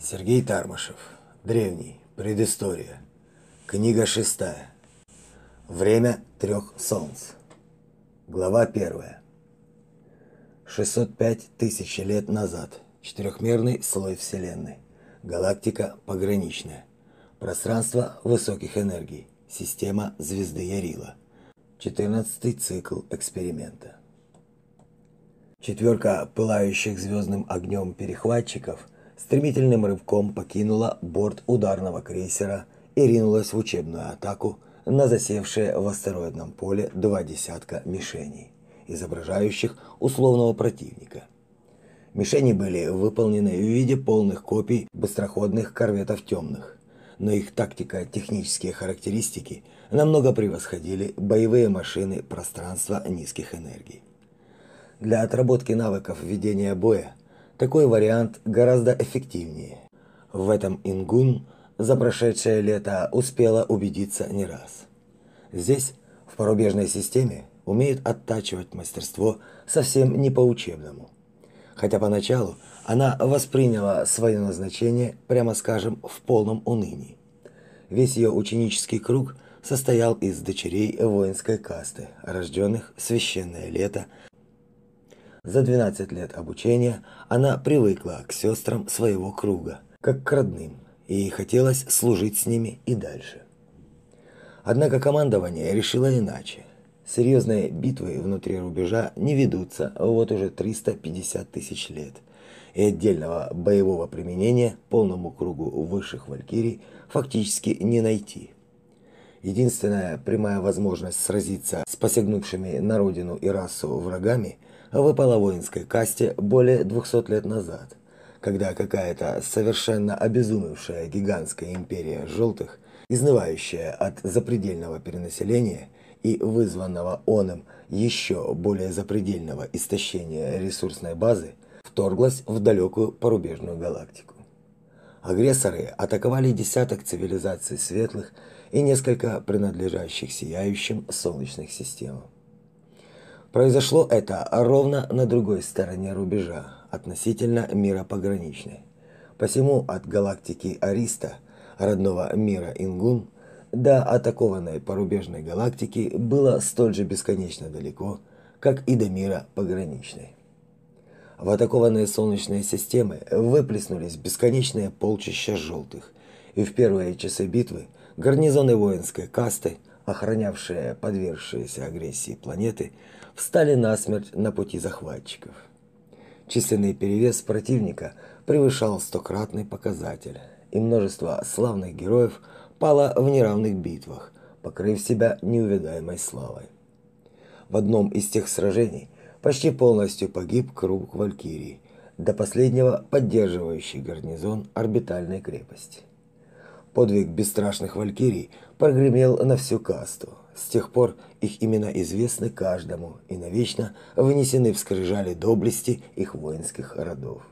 Сергей Тармашев. Древний. Предыстория. Книга шестая. Время трех солнц. Глава первая. 605 тысяч лет назад. Четырехмерный слой Вселенной. Галактика пограничная. Пространство высоких энергий. Система звезды Ярила. 14 цикл эксперимента. Четверка пылающих звездным огнем перехватчиков – стремительным рывком покинула борт ударного крейсера и ринулась в учебную атаку на засевшие в астероидном поле два десятка мишеней, изображающих условного противника. Мишени были выполнены в виде полных копий быстроходных корветов темных, но их тактико-технические характеристики намного превосходили боевые машины пространства низких энергий. Для отработки навыков ведения боя такой вариант гораздо эффективнее. В этом Ингун за прошедшее лето успела убедиться не раз. Здесь, в порубежной системе, умеют оттачивать мастерство совсем не по-учебному. Хотя поначалу она восприняла свое назначение, прямо скажем, в полном унынии. Весь ее ученический круг состоял из дочерей воинской касты, рожденных в священное лето за 12 лет обучения она привыкла к сестрам своего круга, как к родным, и хотелось служить с ними и дальше. Однако командование решило иначе. Серьезные битвы внутри рубежа не ведутся вот уже 350 тысяч лет, и отдельного боевого применения полному кругу высших валькирий фактически не найти. Единственная прямая возможность сразиться с посягнувшими на родину и расу врагами – выпала воинской касте более 200 лет назад, когда какая-то совершенно обезумевшая гигантская империя желтых, изнывающая от запредельного перенаселения и вызванного оном еще более запредельного истощения ресурсной базы, вторглась в далекую порубежную галактику. Агрессоры атаковали десяток цивилизаций светлых и несколько принадлежащих сияющим солнечных системам. Произошло это ровно на другой стороне рубежа, относительно мира пограничной. Посему от галактики Ариста, родного мира Ингун, до атакованной порубежной галактики было столь же бесконечно далеко, как и до мира пограничной. В атакованные солнечные системы выплеснулись бесконечные полчища желтых, и в первые часы битвы гарнизоны воинской касты, охранявшие подвергшиеся агрессии планеты, встали насмерть на пути захватчиков. Численный перевес противника превышал стократный показатель, и множество славных героев пало в неравных битвах, покрыв себя неувидаемой славой. В одном из тех сражений почти полностью погиб круг Валькирии, до последнего поддерживающий гарнизон орбитальной крепости. Подвиг бесстрашных Валькирий прогремел на всю касту, с тех пор их имена известны каждому и навечно вынесены в скрижали доблести их воинских родов.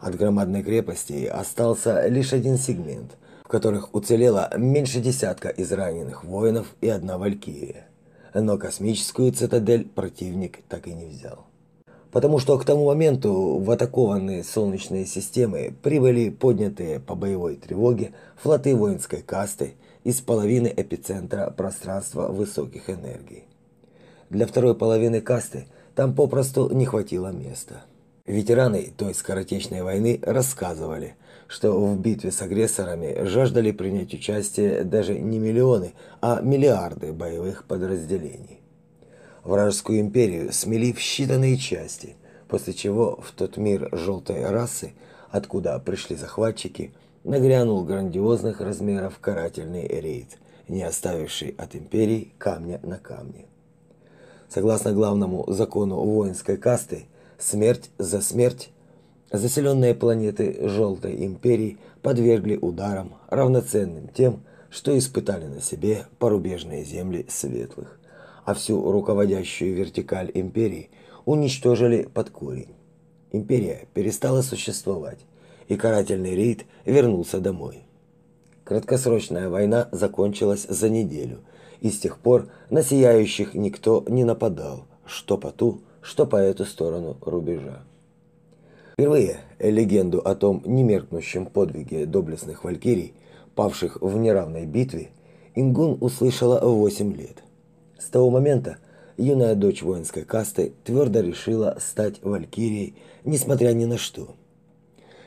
От громадной крепости остался лишь один сегмент, в которых уцелело меньше десятка израненных воинов и одна валькирия. Но космическую цитадель противник так и не взял. Потому что к тому моменту в атакованные солнечные системы прибыли поднятые по боевой тревоге флоты воинской касты из половины эпицентра пространства высоких энергий. Для второй половины касты там попросту не хватило места. Ветераны той скоротечной войны рассказывали, что в битве с агрессорами жаждали принять участие даже не миллионы, а миллиарды боевых подразделений. Вражескую империю смели в считанные части, после чего в тот мир желтой расы, откуда пришли захватчики, нагрянул грандиозных размеров карательный рейд, не оставивший от империи камня на камне. Согласно главному закону воинской касты, смерть за смерть, заселенные планеты Желтой империи подвергли ударам, равноценным тем, что испытали на себе порубежные земли светлых, а всю руководящую вертикаль империи уничтожили под корень. Империя перестала существовать, и карательный рейд вернулся домой. Краткосрочная война закончилась за неделю, и с тех пор на сияющих никто не нападал, что по ту, что по эту сторону рубежа. Впервые легенду о том немеркнущем подвиге доблестных валькирий, павших в неравной битве, Ингун услышала в 8 лет. С того момента юная дочь воинской касты твердо решила стать валькирией, несмотря ни на что.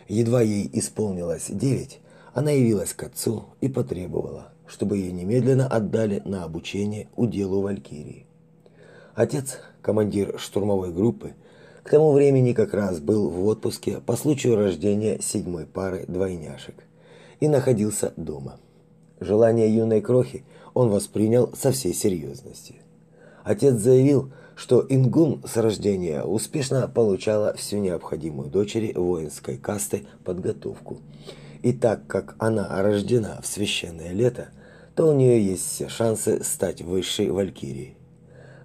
Едва ей исполнилось девять, она явилась к отцу и потребовала, чтобы ее немедленно отдали на обучение уделу валькирии. Отец, командир штурмовой группы, к тому времени как раз был в отпуске по случаю рождения седьмой пары двойняшек и находился дома. Желание юной крохи он воспринял со всей серьезностью. Отец заявил, что Ингун с рождения успешно получала всю необходимую дочери воинской касты подготовку. И так как она рождена в священное лето, то у нее есть все шансы стать высшей валькирией.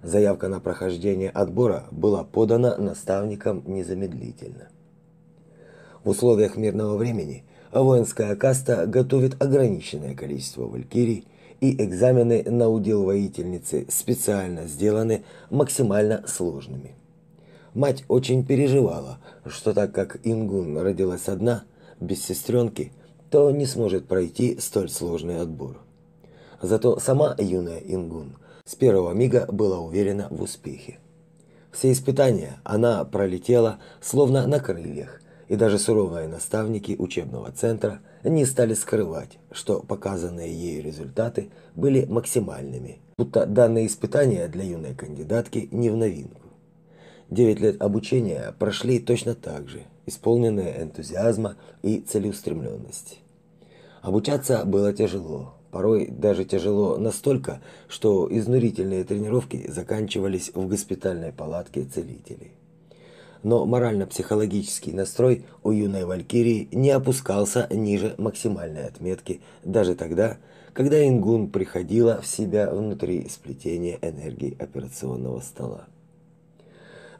Заявка на прохождение отбора была подана наставникам незамедлительно. В условиях мирного времени воинская каста готовит ограниченное количество валькирий и экзамены на удел воительницы специально сделаны максимально сложными. Мать очень переживала, что так как Ингун родилась одна, без сестренки, то не сможет пройти столь сложный отбор. Зато сама юная Ингун с первого мига была уверена в успехе. Все испытания она пролетела словно на крыльях, и даже суровые наставники учебного центра не стали скрывать, что показанные ей результаты были максимальными, будто данные испытания для юной кандидатки не в новинку. Девять лет обучения прошли точно так же, исполненные энтузиазма и целеустремленности. Обучаться было тяжело, порой даже тяжело настолько, что изнурительные тренировки заканчивались в госпитальной палатке целителей но морально-психологический настрой у юной валькирии не опускался ниже максимальной отметки даже тогда, когда Ингун приходила в себя внутри сплетения энергии операционного стола.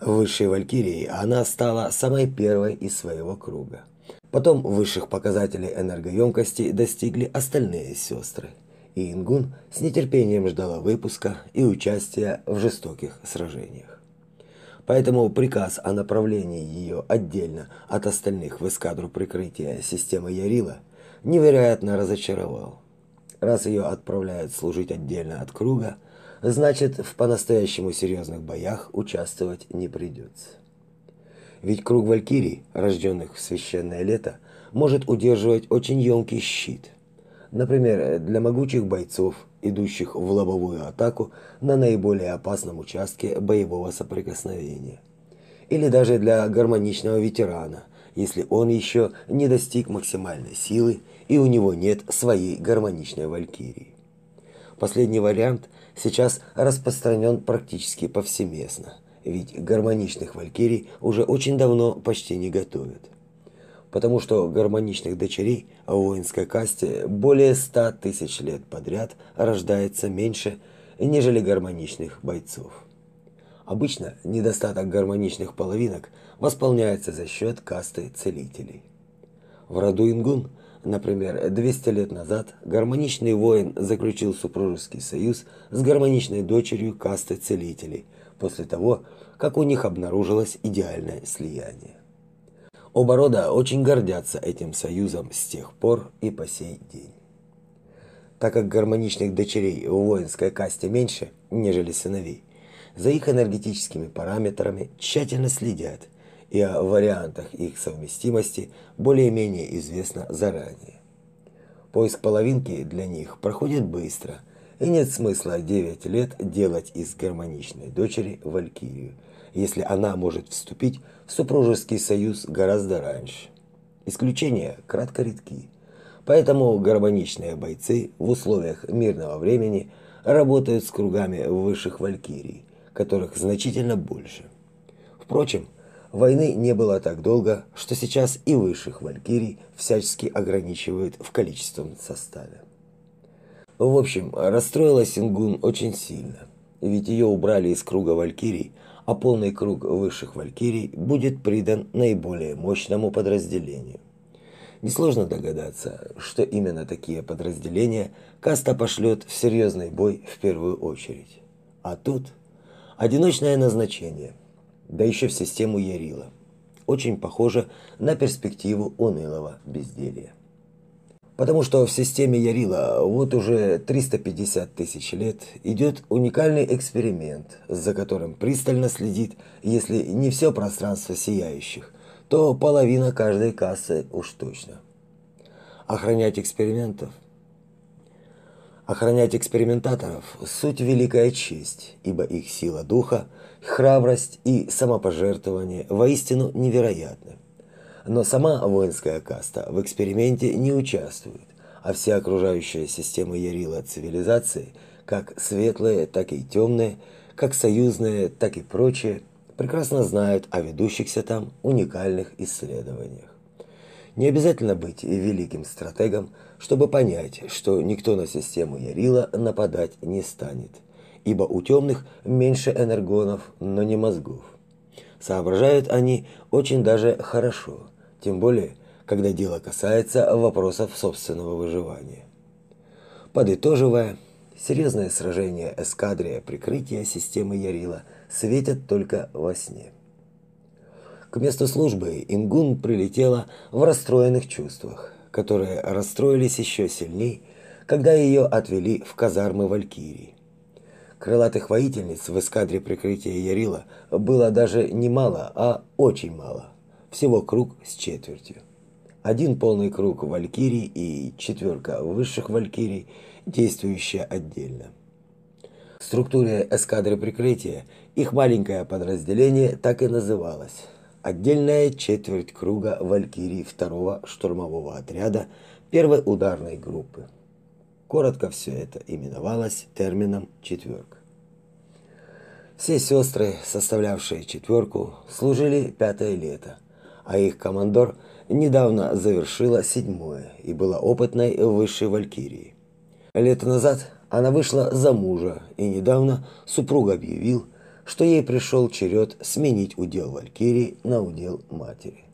Высшей валькирией она стала самой первой из своего круга. Потом высших показателей энергоемкости достигли остальные сестры, и Ингун с нетерпением ждала выпуска и участия в жестоких сражениях. Поэтому приказ о направлении ее отдельно от остальных в эскадру прикрытия системы Ярила невероятно разочаровал. Раз ее отправляют служить отдельно от круга, значит, в по-настоящему серьезных боях участвовать не придется. Ведь круг валькирий, рожденных в священное лето, может удерживать очень емкий щит. Например, для могучих бойцов – идущих в лобовую атаку на наиболее опасном участке боевого соприкосновения. Или даже для гармоничного ветерана, если он еще не достиг максимальной силы и у него нет своей гармоничной валькирии. Последний вариант сейчас распространен практически повсеместно, ведь гармоничных валькирий уже очень давно почти не готовят потому что гармоничных дочерей в воинской касте более ста тысяч лет подряд рождается меньше, нежели гармоничных бойцов. Обычно недостаток гармоничных половинок восполняется за счет касты целителей. В роду Ингун, например, 200 лет назад гармоничный воин заключил супружеский союз с гармоничной дочерью касты целителей после того, как у них обнаружилось идеальное слияние. Оба рода очень гордятся этим союзом с тех пор и по сей день. Так как гармоничных дочерей в воинской касте меньше, нежели сыновей, за их энергетическими параметрами тщательно следят, и о вариантах их совместимости более-менее известно заранее. Поиск половинки для них проходит быстро, и нет смысла 9 лет делать из гармоничной дочери валькирию, если она может вступить супружеский союз гораздо раньше. Исключения кратко редки. Поэтому гармоничные бойцы в условиях мирного времени работают с кругами высших валькирий, которых значительно больше. Впрочем, войны не было так долго, что сейчас и высших валькирий всячески ограничивают в количественном составе. В общем, расстроилась Ингун очень сильно, ведь ее убрали из круга валькирий, а полный круг высших валькирий будет придан наиболее мощному подразделению. Несложно догадаться, что именно такие подразделения каста пошлет в серьезный бой в первую очередь. А тут одиночное назначение, да еще в систему Ярила. очень похоже на перспективу унылого безделья. Потому что в системе Ярила вот уже 350 тысяч лет идет уникальный эксперимент, за которым пристально следит, если не все пространство сияющих, то половина каждой кассы уж точно. Охранять экспериментов Охранять экспериментаторов – суть великая честь, ибо их сила духа, храбрость и самопожертвование воистину невероятны. Но сама воинская каста в эксперименте не участвует, а вся окружающая система Ярила цивилизации, как светлые, так и темные, как союзные, так и прочие, прекрасно знают о ведущихся там уникальных исследованиях. Не обязательно быть великим стратегом, чтобы понять, что никто на систему Ярила нападать не станет, ибо у темных меньше энергонов, но не мозгов. Соображают они очень даже хорошо, тем более, когда дело касается вопросов собственного выживания. Подытоживая, серьезное сражение эскадрия прикрытия системы Ярила светят только во сне. К месту службы Ингун прилетела в расстроенных чувствах, которые расстроились еще сильней, когда ее отвели в казармы Валькирии. Крылатых воительниц в эскадре прикрытия Ярила было даже не мало, а очень мало. Всего круг с четвертью. Один полный круг Валькирий и четверка высших Валькирий, действующие отдельно. В структуре эскадры прикрытия их маленькое подразделение так и называлось отдельная четверть круга валькирий второго штурмового отряда первой ударной группы. Коротко все это именовалось термином четверка. Все сестры, составлявшие четверку, служили пятое лето, а их командор недавно завершила седьмое и была опытной высшей валькирией. Лето назад она вышла за мужа, и недавно супруг объявил, что ей пришел черед сменить удел Валькирии на удел матери.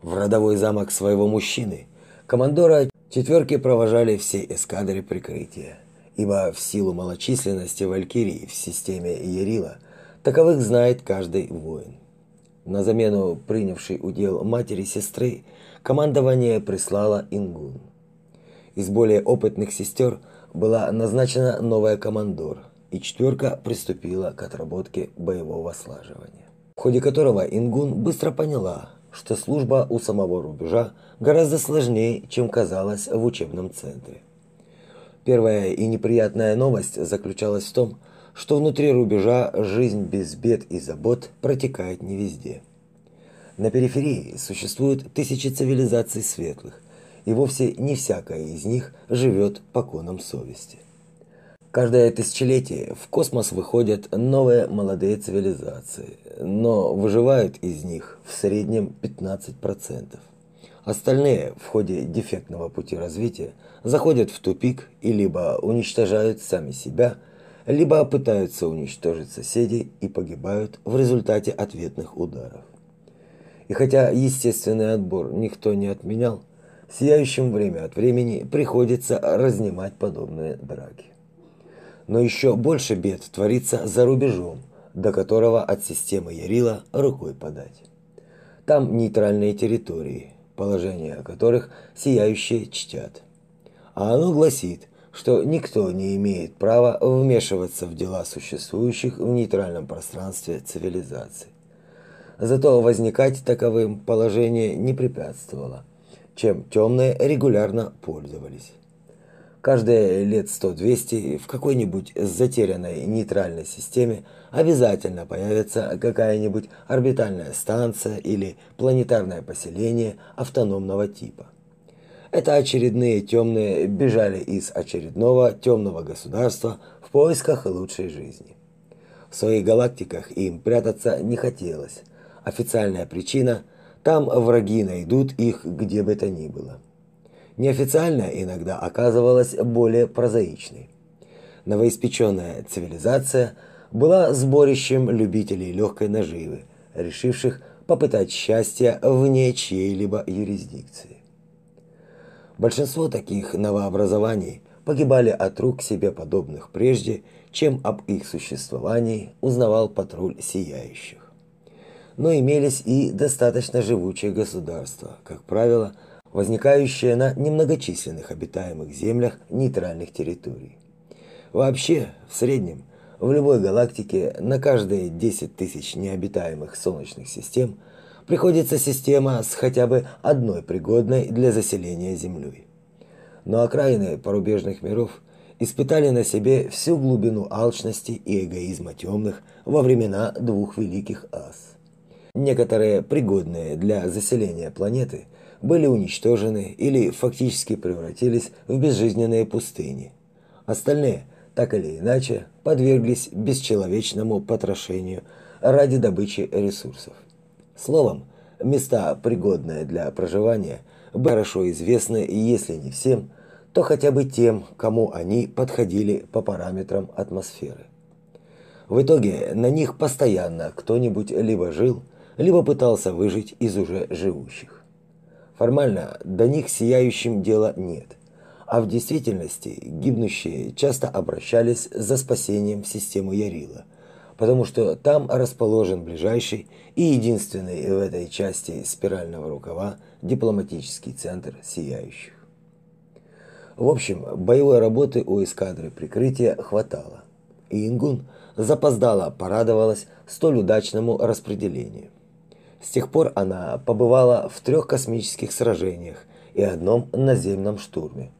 В родовой замок своего мужчины командора четверки провожали всей эскадре прикрытия, ибо в силу малочисленности Валькирии в системе Ерила таковых знает каждый воин. На замену принявшей удел матери сестры командование прислало Ингун. Из более опытных сестер была назначена новая командор – и четверка приступила к отработке боевого слаживания, в ходе которого Ингун быстро поняла, что служба у самого рубежа гораздо сложнее, чем казалось в учебном центре. Первая и неприятная новость заключалась в том, что внутри рубежа жизнь без бед и забот протекает не везде. На периферии существуют тысячи цивилизаций светлых, и вовсе не всякая из них живет по конам совести. Каждое тысячелетие в космос выходят новые молодые цивилизации, но выживают из них в среднем 15%. Остальные в ходе дефектного пути развития заходят в тупик и либо уничтожают сами себя, либо пытаются уничтожить соседей и погибают в результате ответных ударов. И хотя естественный отбор никто не отменял, сияющим время от времени приходится разнимать подобные драки но еще больше бед творится за рубежом, до которого от системы Ярила рукой подать. Там нейтральные территории, положение которых сияющие чтят. А оно гласит, что никто не имеет права вмешиваться в дела существующих в нейтральном пространстве цивилизаций. Зато возникать таковым положение не препятствовало, чем темные регулярно пользовались каждые лет 100-200 в какой-нибудь затерянной нейтральной системе обязательно появится какая-нибудь орбитальная станция или планетарное поселение автономного типа. Это очередные темные бежали из очередного темного государства в поисках лучшей жизни. В своих галактиках им прятаться не хотелось. Официальная причина – там враги найдут их где бы то ни было неофициальная иногда оказывалась более прозаичной. Новоиспеченная цивилизация была сборищем любителей легкой наживы, решивших попытать счастья вне чьей-либо юрисдикции. Большинство таких новообразований погибали от рук себе подобных прежде, чем об их существовании узнавал патруль сияющих. но имелись и достаточно живучие государства, как правило, возникающие на немногочисленных обитаемых землях нейтральных территорий. Вообще, в среднем, в любой галактике на каждые 10 тысяч необитаемых солнечных систем приходится система с хотя бы одной пригодной для заселения Землей. Но окраины порубежных миров испытали на себе всю глубину алчности и эгоизма темных во времена двух великих ас. Некоторые пригодные для заселения планеты были уничтожены или фактически превратились в безжизненные пустыни. Остальные, так или иначе, подверглись бесчеловечному потрошению ради добычи ресурсов. Словом, места, пригодные для проживания, хорошо известны, если не всем, то хотя бы тем, кому они подходили по параметрам атмосферы. В итоге на них постоянно кто-нибудь либо жил, либо пытался выжить из уже живущих. Формально до них сияющим дела нет, а в действительности гибнущие часто обращались за спасением в систему Ярила, потому что там расположен ближайший и единственный в этой части спирального рукава дипломатический центр сияющих. В общем, боевой работы у эскадры прикрытия хватало, и Ингун запоздала порадовалась столь удачному распределению. С тех пор она побывала в трех космических сражениях и одном наземном штурме,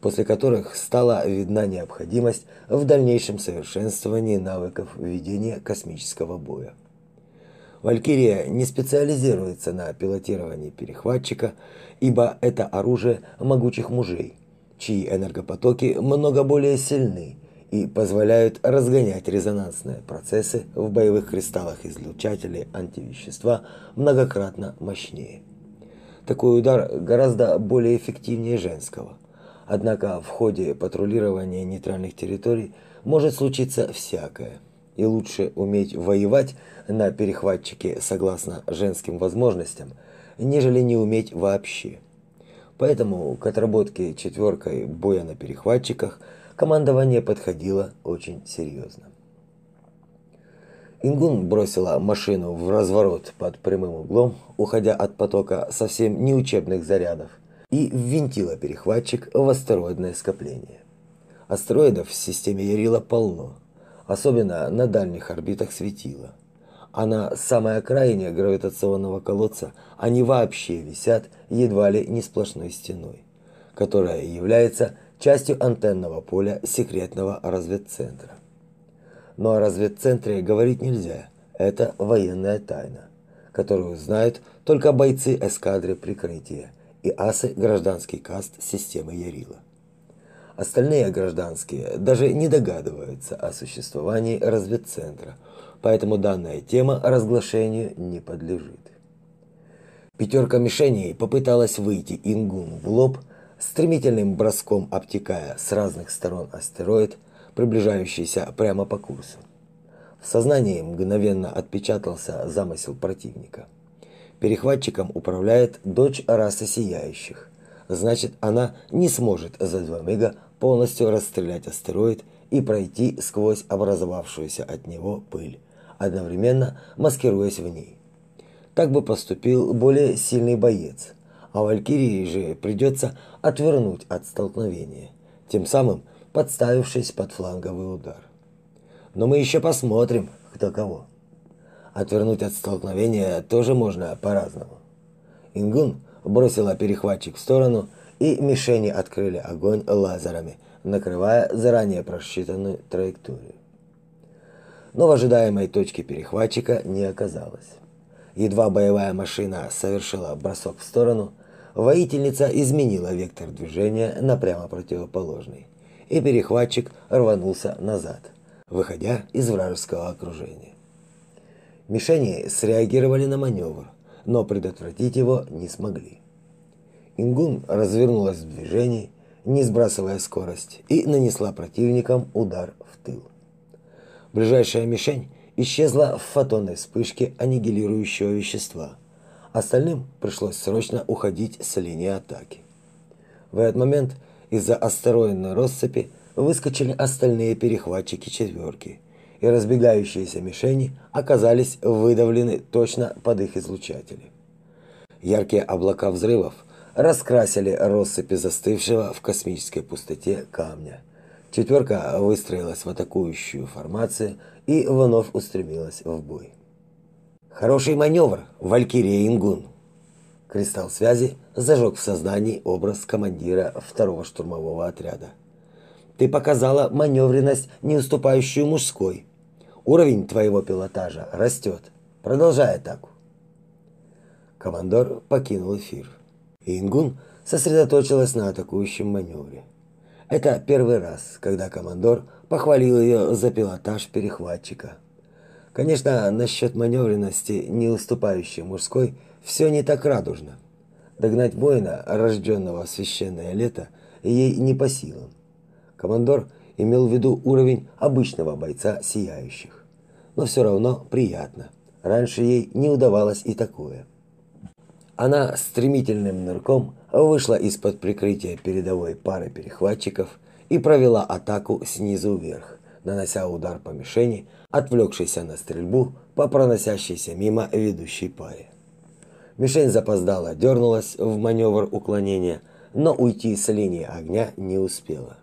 после которых стала видна необходимость в дальнейшем совершенствовании навыков ведения космического боя. Валькирия не специализируется на пилотировании перехватчика, ибо это оружие могучих мужей, чьи энергопотоки много более сильны и позволяют разгонять резонансные процессы в боевых кристаллах излучателей антивещества многократно мощнее. Такой удар гораздо более эффективнее женского. Однако в ходе патрулирования нейтральных территорий может случиться всякое. И лучше уметь воевать на перехватчике согласно женским возможностям, нежели не уметь вообще. Поэтому к отработке четверкой боя на перехватчиках – командование подходило очень серьезно. Ингун бросила машину в разворот под прямым углом, уходя от потока совсем не учебных зарядов, и ввинтила перехватчик в астероидное скопление. Астероидов в системе Ярила полно, особенно на дальних орбитах светила. А на самой окраине гравитационного колодца они вообще висят едва ли не сплошной стеной, которая является частью антенного поля секретного разведцентра. Но о разведцентре говорить нельзя. Это военная тайна, которую знают только бойцы эскадры прикрытия и асы гражданский каст системы Ярила. Остальные гражданские даже не догадываются о существовании разведцентра, поэтому данная тема разглашению не подлежит. Пятерка мишеней попыталась выйти Ингуну в лоб, стремительным броском обтекая с разных сторон астероид, приближающийся прямо по курсу. В сознании мгновенно отпечатался замысел противника. Перехватчиком управляет дочь расы сияющих. Значит, она не сможет за два мига полностью расстрелять астероид и пройти сквозь образовавшуюся от него пыль, одновременно маскируясь в ней. Так бы поступил более сильный боец – а Валькирии же придется отвернуть от столкновения, тем самым подставившись под фланговый удар. Но мы еще посмотрим, кто кого. Отвернуть от столкновения тоже можно по-разному. Ингун бросила перехватчик в сторону, и мишени открыли огонь лазерами, накрывая заранее просчитанную траекторию. Но в ожидаемой точке перехватчика не оказалось. Едва боевая машина совершила бросок в сторону, воительница изменила вектор движения на прямо противоположный, и перехватчик рванулся назад, выходя из вражеского окружения. Мишени среагировали на маневр, но предотвратить его не смогли. Ингун развернулась в движении, не сбрасывая скорость, и нанесла противникам удар в тыл. Ближайшая мишень исчезла в фотонной вспышке аннигилирующего вещества. Остальным пришлось срочно уходить с линии атаки. В этот момент из-за астероидной россыпи выскочили остальные перехватчики четверки, и разбегающиеся мишени оказались выдавлены точно под их излучатели. Яркие облака взрывов раскрасили россыпи застывшего в космической пустоте камня. Четверка выстроилась в атакующую формацию и вновь устремилась в бой. Хороший маневр, Валькирия Ингун. Кристалл связи зажег в сознании образ командира второго штурмового отряда. Ты показала маневренность, не уступающую мужской. Уровень твоего пилотажа растет. Продолжай атаку. Командор покинул эфир. Ингун сосредоточилась на атакующем маневре. Это первый раз, когда командор похвалил ее за пилотаж перехватчика. Конечно, насчет маневренности, не уступающей мужской, все не так радужно. Догнать воина, рожденного в священное лето, ей не по силам. Командор имел в виду уровень обычного бойца сияющих. Но все равно приятно. Раньше ей не удавалось и такое. Она стремительным нырком вышла из-под прикрытия передовой пары перехватчиков и провела атаку снизу вверх, нанося удар по мишени, отвлекшейся на стрельбу по проносящейся мимо ведущей паре. Мишень запоздала дернулась в маневр уклонения, но уйти с линии огня не успела.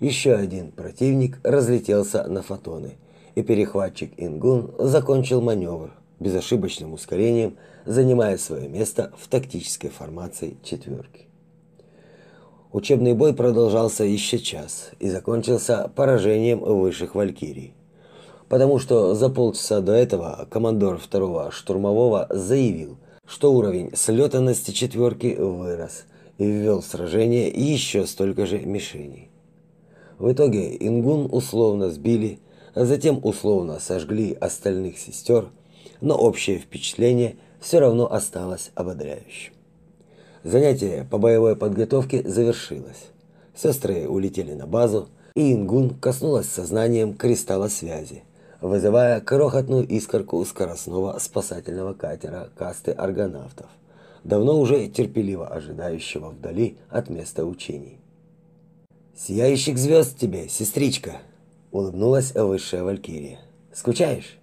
Еще один противник разлетелся на фотоны, и перехватчик Ингун закончил маневр безошибочным ускорением, занимая свое место в тактической формации четверки. Учебный бой продолжался еще час и закончился поражением высших валькирий. Потому что за полчаса до этого командор второго штурмового заявил, что уровень слетанности четверки вырос и ввел в сражение еще столько же мишеней. В итоге Ингун условно сбили, затем условно сожгли остальных сестер, но общее впечатление все равно осталось ободряющим. Занятие по боевой подготовке завершилось. Сестры улетели на базу, и Ингун коснулась сознанием кристалла связи, вызывая крохотную искорку скоростного спасательного катера касты аргонавтов, давно уже терпеливо ожидающего вдали от места учений. Сияющих звезд тебе, сестричка, улыбнулась высшая валькирия. Скучаешь?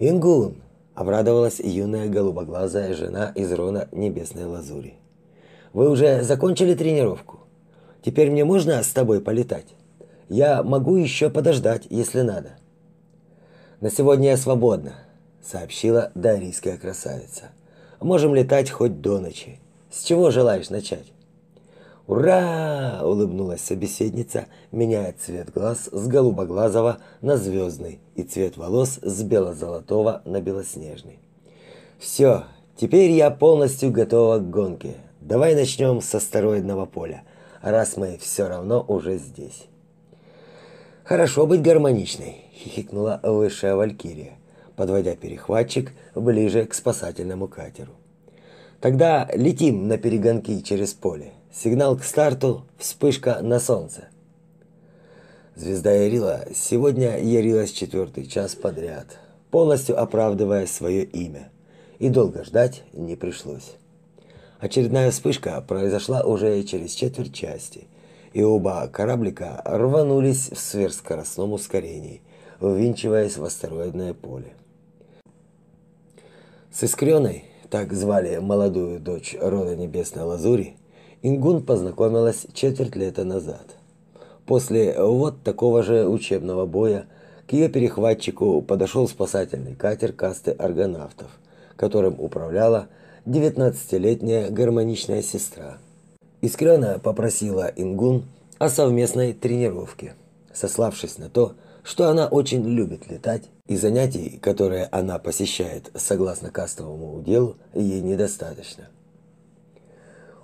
Ингун, обрадовалась юная голубоглазая жена из рона небесной лазури. Вы уже закончили тренировку? Теперь мне можно с тобой полетать? Я могу еще подождать, если надо. На сегодня я свободна, сообщила дарийская красавица. Можем летать хоть до ночи. С чего желаешь начать? «Ура!» – улыбнулась собеседница, меняя цвет глаз с голубоглазого на звездный и цвет волос с бело-золотого на белоснежный. «Все, теперь я полностью готова к гонке. Давай начнем с астероидного поля, раз мы все равно уже здесь». «Хорошо быть гармоничной», – хихикнула высшая валькирия, подводя перехватчик ближе к спасательному катеру. «Тогда летим на перегонки через поле». Сигнал к старту, вспышка на солнце. Звезда Ярила сегодня ярилась четвертый час подряд, полностью оправдывая свое имя, и долго ждать не пришлось. Очередная вспышка произошла уже через четверть части, и оба кораблика рванулись в сверхскоростном ускорении, ввинчиваясь в астероидное поле. С Искреной, так звали молодую дочь рода Небесной Лазури, Ингун познакомилась четверть лета назад. После вот такого же учебного боя к ее перехватчику подошел спасательный катер касты аргонавтов, которым управляла 19-летняя гармоничная сестра. Искрена попросила Ингун о совместной тренировке, сославшись на то, что она очень любит летать, и занятий, которые она посещает согласно кастовому уделу, ей недостаточно.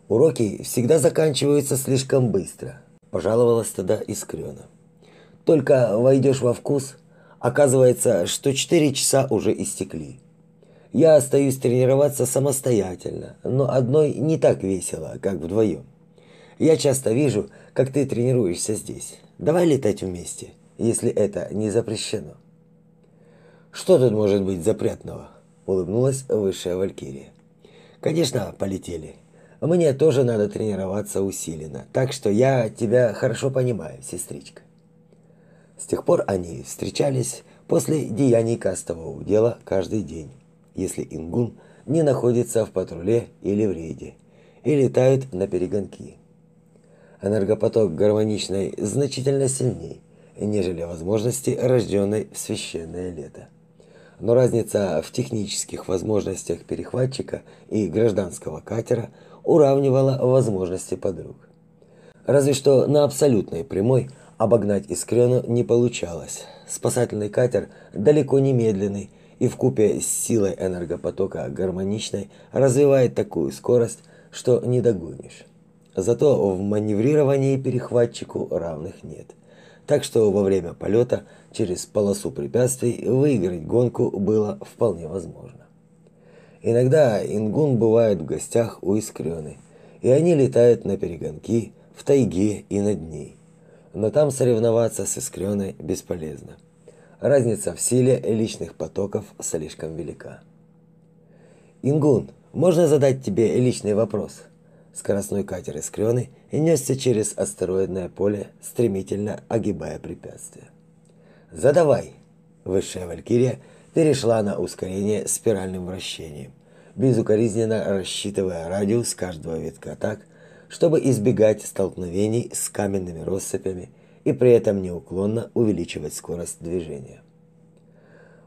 Уроки всегда заканчиваются слишком быстро, пожаловалась тогда Искрена. Только войдешь во вкус, оказывается, что четыре часа уже истекли. Я остаюсь тренироваться самостоятельно, но одной не так весело, как вдвоем. Я часто вижу, как ты тренируешься здесь. Давай летать вместе, если это не запрещено. Что тут может быть запретного? улыбнулась высшая валькирия. Конечно, полетели. Мне тоже надо тренироваться усиленно, так что я тебя хорошо понимаю, сестричка. С тех пор они встречались после деяний кастового удела каждый день, если Ингун не находится в патруле или в рейде, и летают на перегонки. Энергопоток гармоничной значительно сильнее, нежели возможности, рожденной в священное лето. Но разница в технических возможностях перехватчика и гражданского катера уравнивала возможности подруг. Разве что на абсолютной прямой обогнать Искрену не получалось. Спасательный катер далеко не медленный и в купе с силой энергопотока гармоничной развивает такую скорость, что не догонишь. Зато в маневрировании перехватчику равных нет. Так что во время полета через полосу препятствий выиграть гонку было вполне возможно. Иногда Ингун бывает в гостях у Искрены, и они летают на перегонки в тайге и над ней. Но там соревноваться с Искреной бесполезно. Разница в силе личных потоков слишком велика. Ингун, можно задать тебе личный вопрос? Скоростной катер Искрены несся через астероидное поле, стремительно огибая препятствия. Задавай. Высшая Валькирия перешла на ускорение спиральным вращением, безукоризненно рассчитывая радиус каждого витка так, чтобы избегать столкновений с каменными россыпями и при этом неуклонно увеличивать скорость движения.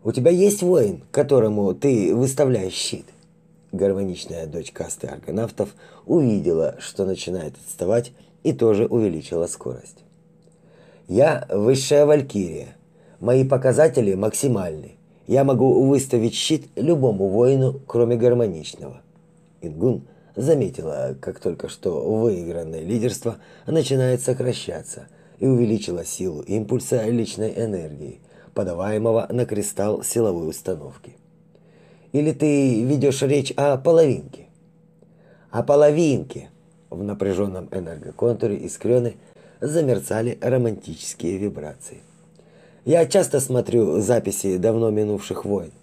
У тебя есть воин, которому ты выставляешь щит. Гармоничная дочь касты аргонавтов увидела, что начинает отставать, и тоже увеличила скорость. Я высшая валькирия. Мои показатели максимальны. Я могу выставить щит любому воину, кроме гармоничного. Ингун заметила, как только что выигранное лидерство начинает сокращаться, и увеличила силу импульса личной энергии, подаваемого на кристалл силовой установки. Или ты ведешь речь о половинке? О половинке. В напряженном энергоконтуре искрены замерцали романтические вибрации. Я часто смотрю записи давно минувших войн.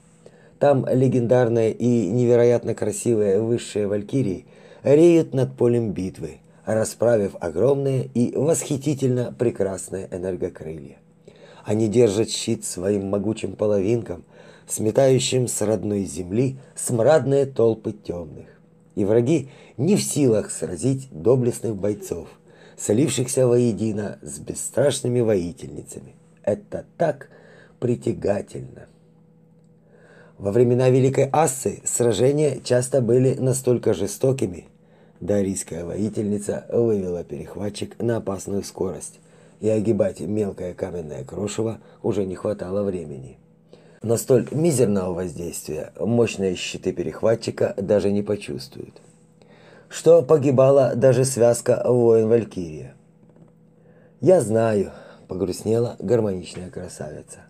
Там легендарные и невероятно красивые высшие валькирии реют над полем битвы, расправив огромные и восхитительно прекрасные энергокрылья. Они держат щит своим могучим половинкам, сметающим с родной земли смрадные толпы темных. И враги не в силах сразить доблестных бойцов, солившихся воедино с бесстрашными воительницами. Это так притягательно. Во времена Великой Ассы сражения часто были настолько жестокими. Дарийская воительница вывела перехватчик на опасную скорость, и огибать мелкое каменное крошево уже не хватало времени. Но столь мизерного воздействия мощные щиты перехватчика даже не почувствуют. Что погибала даже связка воин Валькирия. Я знаю, погрустнела гармоничная красавица.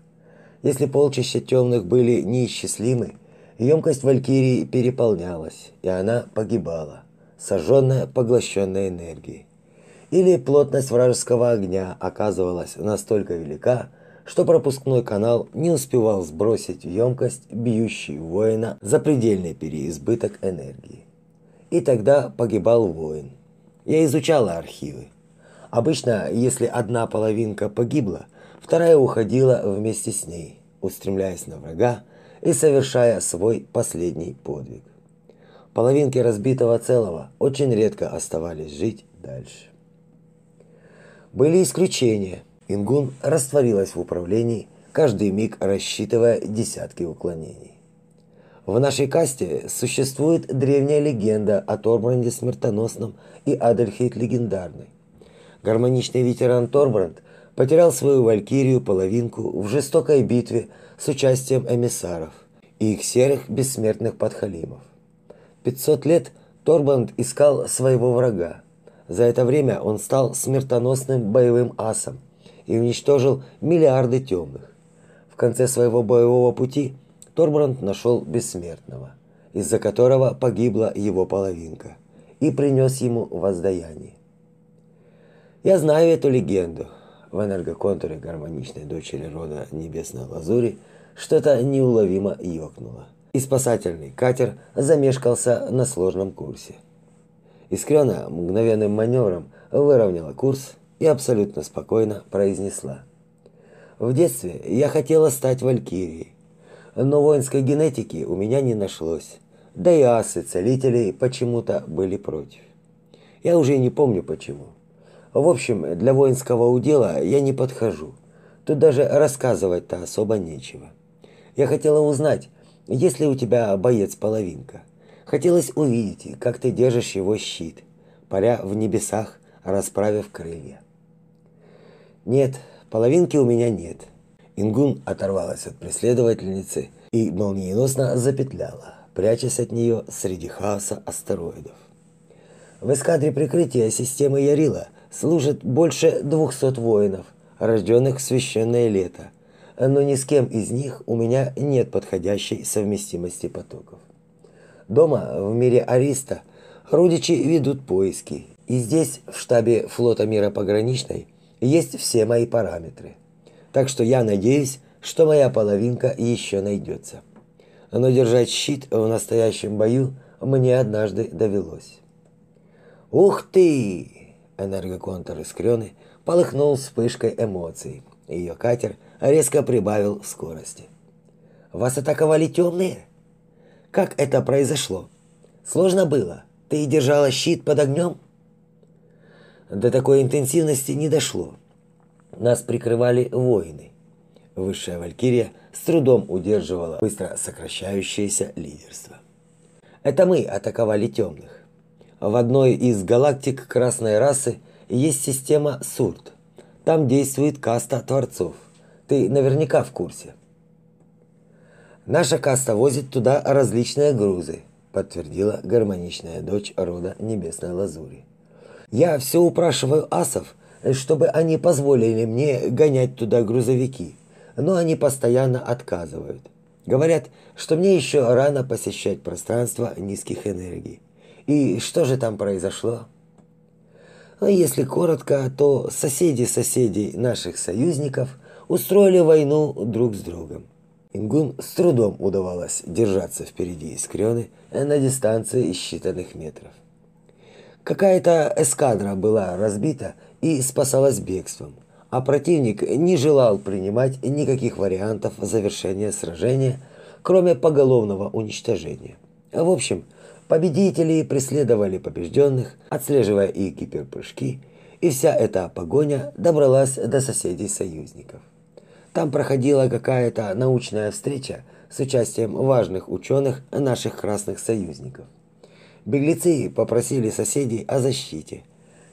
Если полчища темных были неисчислимы, емкость Валькирии переполнялась, и она погибала, сожженная поглощенной энергией. Или плотность вражеского огня оказывалась настолько велика, что пропускной канал не успевал сбросить в емкость бьющий воина запредельный переизбыток энергии. И тогда погибал воин. Я изучала архивы. Обычно, если одна половинка погибла, вторая уходила вместе с ней, устремляясь на врага и совершая свой последний подвиг. Половинки разбитого целого очень редко оставались жить дальше. Были исключения – Ингун растворилась в управлении, каждый миг рассчитывая десятки уклонений. В нашей касте существует древняя легенда о Торбранде смертоносном и Адельхейт легендарной. Гармоничный ветеран Торбранд потерял свою валькирию половинку в жестокой битве с участием эмиссаров и их серых бессмертных подхалимов. 500 лет Торбранд искал своего врага. За это время он стал смертоносным боевым асом – и уничтожил миллиарды темных. В конце своего боевого пути Торбранд нашел бессмертного, из-за которого погибла его половинка, и принес ему воздаяние. Я знаю эту легенду. В энергоконтуре гармоничной дочери рода Небесной Лазури что-то неуловимо ёкнуло. И спасательный катер замешкался на сложном курсе. Искрена мгновенным маневром выровняла курс и абсолютно спокойно произнесла: В детстве я хотела стать валькирией, но воинской генетики у меня не нашлось. Да и асы целителей почему-то были против. Я уже не помню почему. В общем, для воинского удела я не подхожу. Тут даже рассказывать-то особо нечего. Я хотела узнать, есть ли у тебя боец-половинка. Хотелось увидеть, как ты держишь его щит, паря в небесах, расправив крылья. Нет, половинки у меня нет. Ингун оторвалась от преследовательницы и молниеносно запетляла, прячась от нее среди хаоса астероидов. В эскадре прикрытия системы Ярила служит больше 200 воинов, рожденных в священное лето, но ни с кем из них у меня нет подходящей совместимости потоков. Дома, в мире Ариста, родичи ведут поиски, и здесь, в штабе флота мира пограничной, есть все мои параметры. Так что я надеюсь, что моя половинка еще найдется. Но держать щит в настоящем бою мне однажды довелось. Ух ты! Энергоконтур искрёны полыхнул вспышкой эмоций. Ее катер резко прибавил в скорости. Вас атаковали темные? Как это произошло? Сложно было. Ты держала щит под огнем? До такой интенсивности не дошло. Нас прикрывали воины. Высшая валькирия с трудом удерживала быстро сокращающееся лидерство. Это мы атаковали темных. В одной из галактик красной расы есть система Сурт. Там действует каста творцов. Ты наверняка в курсе. Наша каста возит туда различные грузы, подтвердила гармоничная дочь рода Небесной Лазури. Я все упрашиваю асов, чтобы они позволили мне гонять туда грузовики, но они постоянно отказывают. Говорят, что мне еще рано посещать пространство низких энергий. И что же там произошло? А если коротко, то соседи соседей наших союзников устроили войну друг с другом. Ингун с трудом удавалось держаться впереди Искрёны на дистанции считанных метров. Какая-то эскадра была разбита и спасалась бегством, а противник не желал принимать никаких вариантов завершения сражения, кроме поголовного уничтожения. В общем, победители преследовали побежденных, отслеживая их гиперпрыжки, и вся эта погоня добралась до соседей союзников. Там проходила какая-то научная встреча с участием важных ученых наших красных союзников. Беглецы попросили соседей о защите.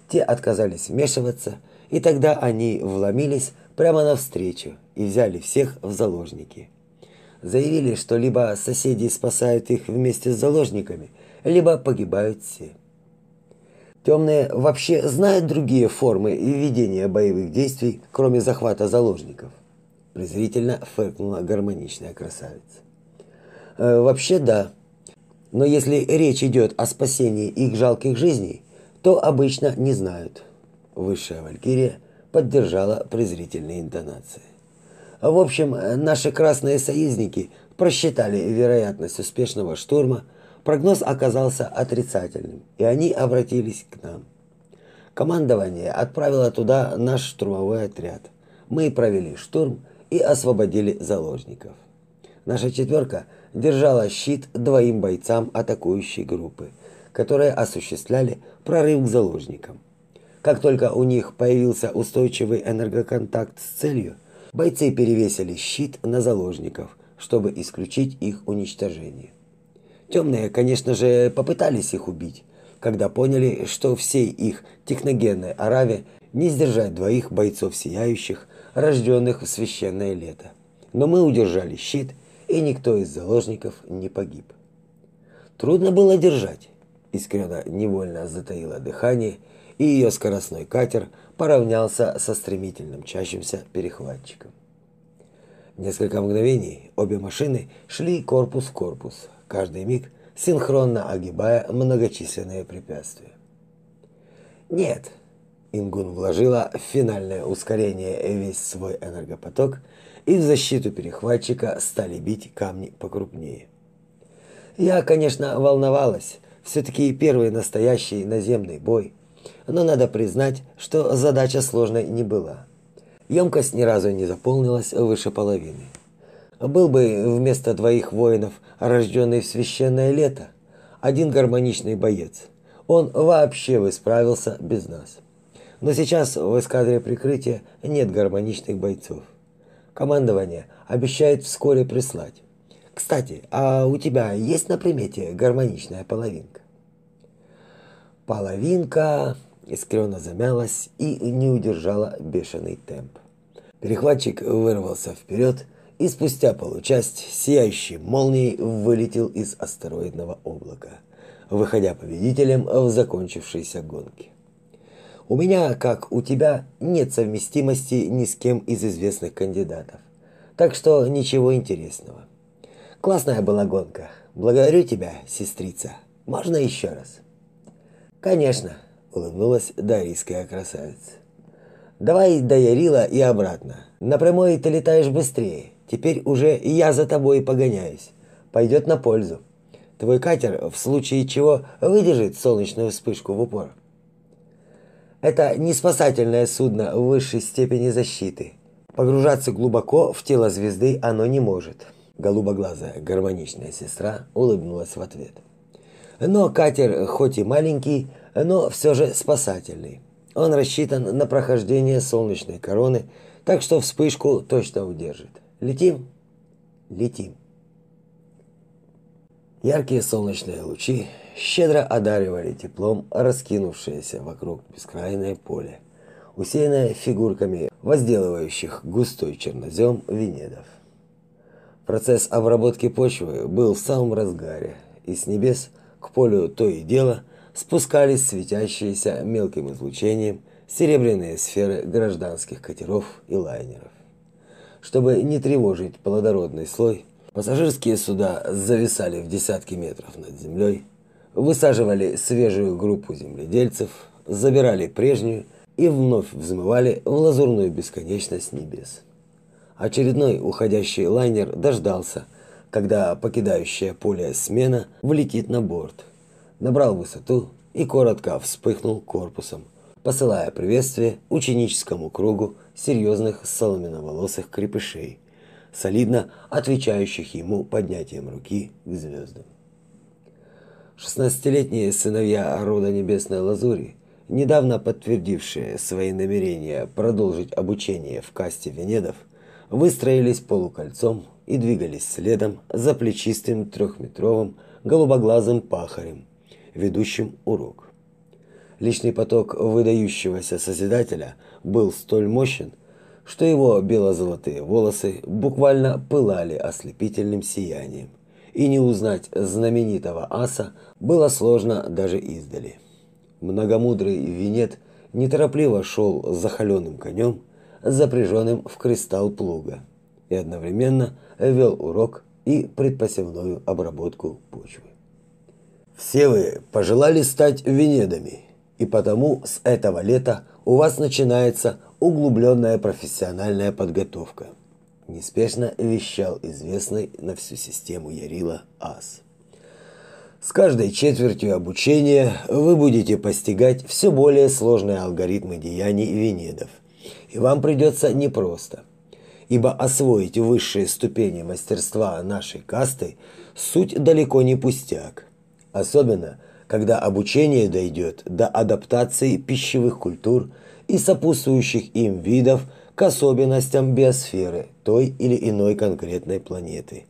Те отказались вмешиваться, и тогда они вломились прямо навстречу и взяли всех в заложники. Заявили, что либо соседи спасают их вместе с заложниками, либо погибают все. Темные вообще знают другие формы ведения боевых действий, кроме захвата заложников. Презрительно фыркнула гармоничная красавица. Э, вообще да, но если речь идет о спасении их жалких жизней, то обычно не знают. Высшая валькирия поддержала презрительные интонации. В общем, наши красные союзники просчитали вероятность успешного штурма, прогноз оказался отрицательным, и они обратились к нам. Командование отправило туда наш штурмовой отряд. Мы провели штурм и освободили заложников. Наша четверка – держала щит двоим бойцам атакующей группы, которые осуществляли прорыв к заложникам. Как только у них появился устойчивый энергоконтакт с целью, бойцы перевесили щит на заложников, чтобы исключить их уничтожение. Темные, конечно же, попытались их убить, когда поняли, что всей их техногенной араве не сдержать двоих бойцов сияющих, рожденных в священное лето. Но мы удержали щит и никто из заложников не погиб. Трудно было держать. Искрена невольно затаила дыхание, и ее скоростной катер поравнялся со стремительным чащимся перехватчиком. Несколько мгновений обе машины шли корпус в корпус, каждый миг синхронно огибая многочисленные препятствия. Нет, Ингун вложила в финальное ускорение весь свой энергопоток и в защиту перехватчика стали бить камни покрупнее. Я, конечно, волновалась. Все-таки первый настоящий наземный бой. Но надо признать, что задача сложной не была. Емкость ни разу не заполнилась выше половины. Был бы вместо двоих воинов, рожденный в священное лето, один гармоничный боец. Он вообще бы справился без нас. Но сейчас в эскадре прикрытия нет гармоничных бойцов. Командование обещает вскоре прислать. Кстати, а у тебя есть на примете гармоничная половинка? Половинка искренно замялась и не удержала бешеный темп. Перехватчик вырвался вперед и спустя получасть сияющей молнией вылетел из астероидного облака, выходя победителем в закончившейся гонке. У меня, как у тебя, нет совместимости ни с кем из известных кандидатов. Так что ничего интересного. Классная была гонка. Благодарю тебя, сестрица. Можно еще раз? Конечно, улыбнулась дарийская красавица. Давай до Ярила и обратно. На прямой ты летаешь быстрее. Теперь уже я за тобой погоняюсь. Пойдет на пользу. Твой катер в случае чего выдержит солнечную вспышку в упор. Это не спасательное судно высшей степени защиты. Погружаться глубоко в тело звезды оно не может. Голубоглазая гармоничная сестра улыбнулась в ответ. Но катер хоть и маленький, но все же спасательный. Он рассчитан на прохождение солнечной короны, так что вспышку точно удержит. Летим? Летим. Яркие солнечные лучи щедро одаривали теплом раскинувшееся вокруг бескрайное поле, усеянное фигурками возделывающих густой чернозем венедов. Процесс обработки почвы был в самом разгаре, и с небес к полю то и дело спускались светящиеся мелким излучением серебряные сферы гражданских катеров и лайнеров. Чтобы не тревожить плодородный слой, пассажирские суда зависали в десятки метров над землей, высаживали свежую группу земледельцев, забирали прежнюю и вновь взмывали в лазурную бесконечность небес. Очередной уходящий лайнер дождался, когда покидающая поле смена влетит на борт. Набрал высоту и коротко вспыхнул корпусом, посылая приветствие ученическому кругу серьезных соломенноволосых крепышей, солидно отвечающих ему поднятием руки к звездам. Шестнадцатилетние сыновья рода Небесной Лазури, недавно подтвердившие свои намерения продолжить обучение в касте Венедов, выстроились полукольцом и двигались следом за плечистым трехметровым голубоглазым пахарем, ведущим урок. Личный поток выдающегося Созидателя был столь мощен, что его бело-золотые волосы буквально пылали ослепительным сиянием и не узнать знаменитого аса было сложно даже издали. Многомудрый Винет неторопливо шел за холеным конем, запряженным в кристалл плуга, и одновременно вел урок и предпосевную обработку почвы. Все вы пожелали стать венедами, и потому с этого лета у вас начинается углубленная профессиональная подготовка – неспешно вещал известный на всю систему Ярила Ас. С каждой четвертью обучения вы будете постигать все более сложные алгоритмы деяний венедов. И вам придется непросто, ибо освоить высшие ступени мастерства нашей касты суть далеко не пустяк. Особенно, когда обучение дойдет до адаптации пищевых культур и сопутствующих им видов – к особенностям биосферы той или иной конкретной планеты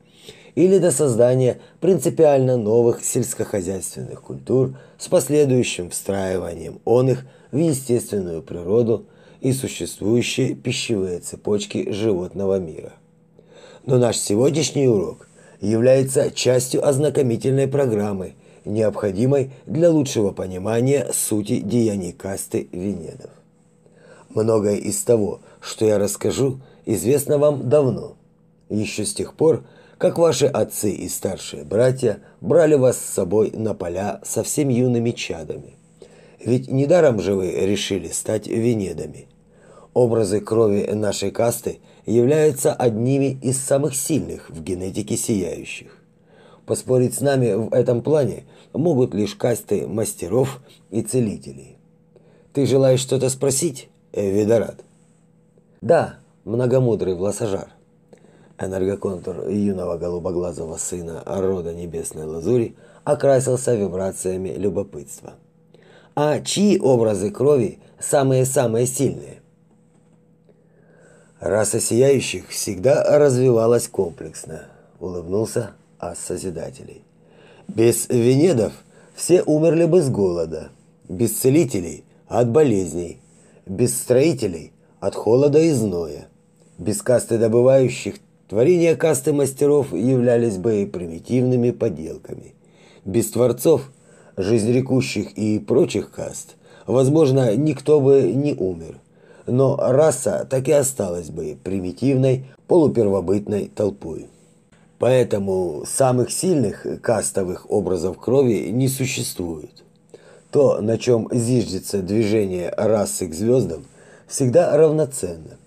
или до создания принципиально новых сельскохозяйственных культур с последующим встраиванием он их в естественную природу и существующие пищевые цепочки животного мира. Но наш сегодняшний урок является частью ознакомительной программы, необходимой для лучшего понимания сути деяний касты Венедов. Многое из того, что я расскажу, известно вам давно. Еще с тех пор, как ваши отцы и старшие братья брали вас с собой на поля совсем юными чадами. Ведь недаром же вы решили стать венедами. Образы крови нашей касты являются одними из самых сильных в генетике сияющих. Поспорить с нами в этом плане могут лишь касты мастеров и целителей. Ты желаешь что-то спросить, Эвидорат? Да, многомудрый власожар. Энергоконтур юного голубоглазого сына рода небесной лазури окрасился вибрациями любопытства. А чьи образы крови самые-самые сильные? Раса сияющих всегда развивалась комплексно, улыбнулся ас Созидателей. Без венедов все умерли бы с голода, без целителей – от болезней, без строителей – от холода и зноя, без касты добывающих творения касты мастеров являлись бы примитивными поделками. Без творцов, жизнерекущих и прочих каст, возможно, никто бы не умер. Но раса так и осталась бы примитивной, полупервобытной толпой. Поэтому самых сильных кастовых образов крови не существует. То, на чем зиждется движение расы к звездам, всегда равноценно.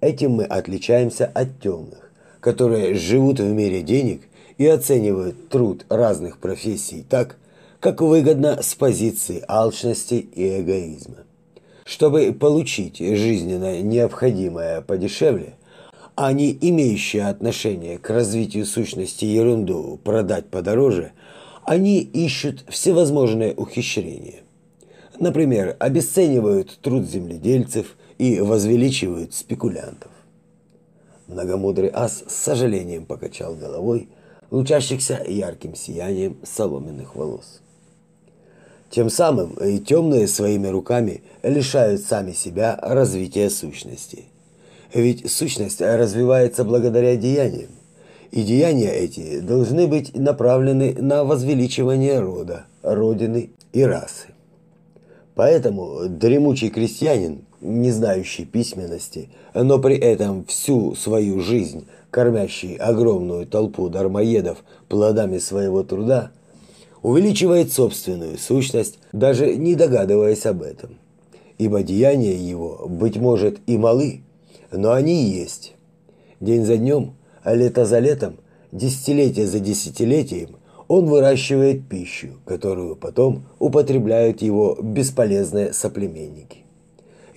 Этим мы отличаемся от темных, которые живут в мире денег и оценивают труд разных профессий так, как выгодно с позиции алчности и эгоизма. Чтобы получить жизненно необходимое подешевле, а не имеющее отношение к развитию сущности ерунду продать подороже, они ищут всевозможные ухищрения. Например, обесценивают труд земледельцев и возвеличивают спекулянтов. Многомудрый ас с сожалением покачал головой, лучащихся ярким сиянием соломенных волос. Тем самым и темные своими руками лишают сами себя развития сущности. Ведь сущность развивается благодаря деяниям, и деяния эти должны быть направлены на возвеличивание рода, родины и расы. Поэтому дремучий крестьянин, не знающий письменности, но при этом всю свою жизнь кормящий огромную толпу дармоедов плодами своего труда, увеличивает собственную сущность, даже не догадываясь об этом. Ибо деяния его, быть может, и малы, но они есть. День за днем, а лето за летом, десятилетие за десятилетием он выращивает пищу, которую потом употребляют его бесполезные соплеменники.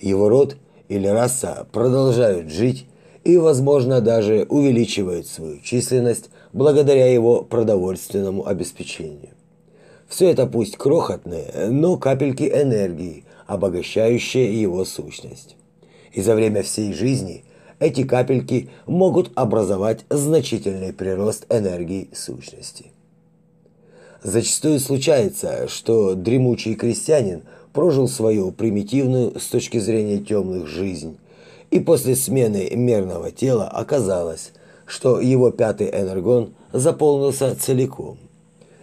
Его род или раса продолжают жить и, возможно, даже увеличивают свою численность благодаря его продовольственному обеспечению. Все это пусть крохотные, но капельки энергии, обогащающие его сущность. И за время всей жизни эти капельки могут образовать значительный прирост энергии сущности. Зачастую случается, что дремучий крестьянин прожил свою примитивную с точки зрения темных жизнь, и после смены мерного тела оказалось, что его пятый энергон заполнился целиком.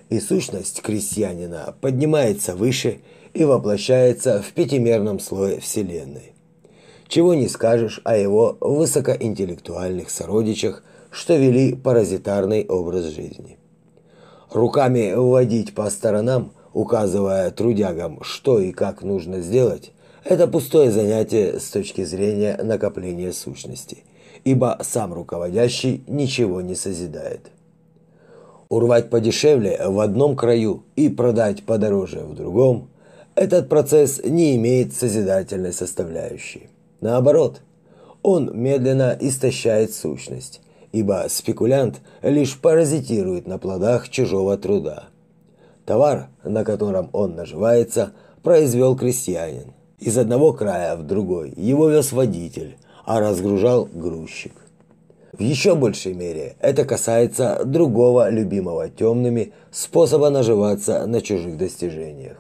И сущность крестьянина поднимается выше и воплощается в пятимерном слое Вселенной. Чего не скажешь о его высокоинтеллектуальных сородичах, что вели паразитарный образ жизни руками водить по сторонам, указывая трудягам, что и как нужно сделать, это пустое занятие с точки зрения накопления сущности, ибо сам руководящий ничего не созидает. Урвать подешевле в одном краю и продать подороже в другом – этот процесс не имеет созидательной составляющей. Наоборот, он медленно истощает сущность, ибо спекулянт лишь паразитирует на плодах чужого труда. Товар, на котором он наживается, произвел крестьянин. Из одного края в другой его вез водитель, а разгружал грузчик. В еще большей мере это касается другого любимого темными способа наживаться на чужих достижениях.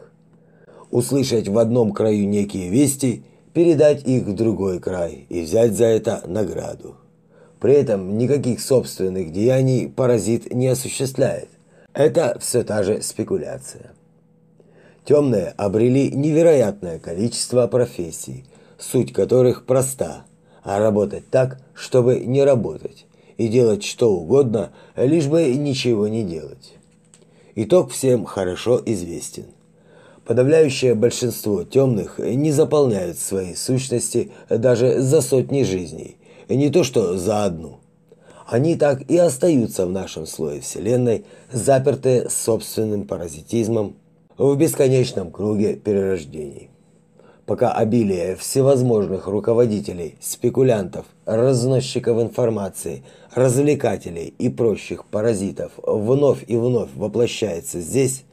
Услышать в одном краю некие вести, передать их в другой край и взять за это награду. При этом никаких собственных деяний паразит не осуществляет. Это все та же спекуляция. Темные обрели невероятное количество профессий, суть которых проста, а работать так, чтобы не работать, и делать что угодно, лишь бы ничего не делать. Итог всем хорошо известен. Подавляющее большинство темных не заполняют свои сущности даже за сотни жизней – не то что за одну. Они так и остаются в нашем слое Вселенной, запертые собственным паразитизмом в бесконечном круге перерождений. пока обилие всевозможных руководителей, спекулянтов, разносчиков информации, развлекателей и прочих паразитов вновь и вновь воплощается здесь,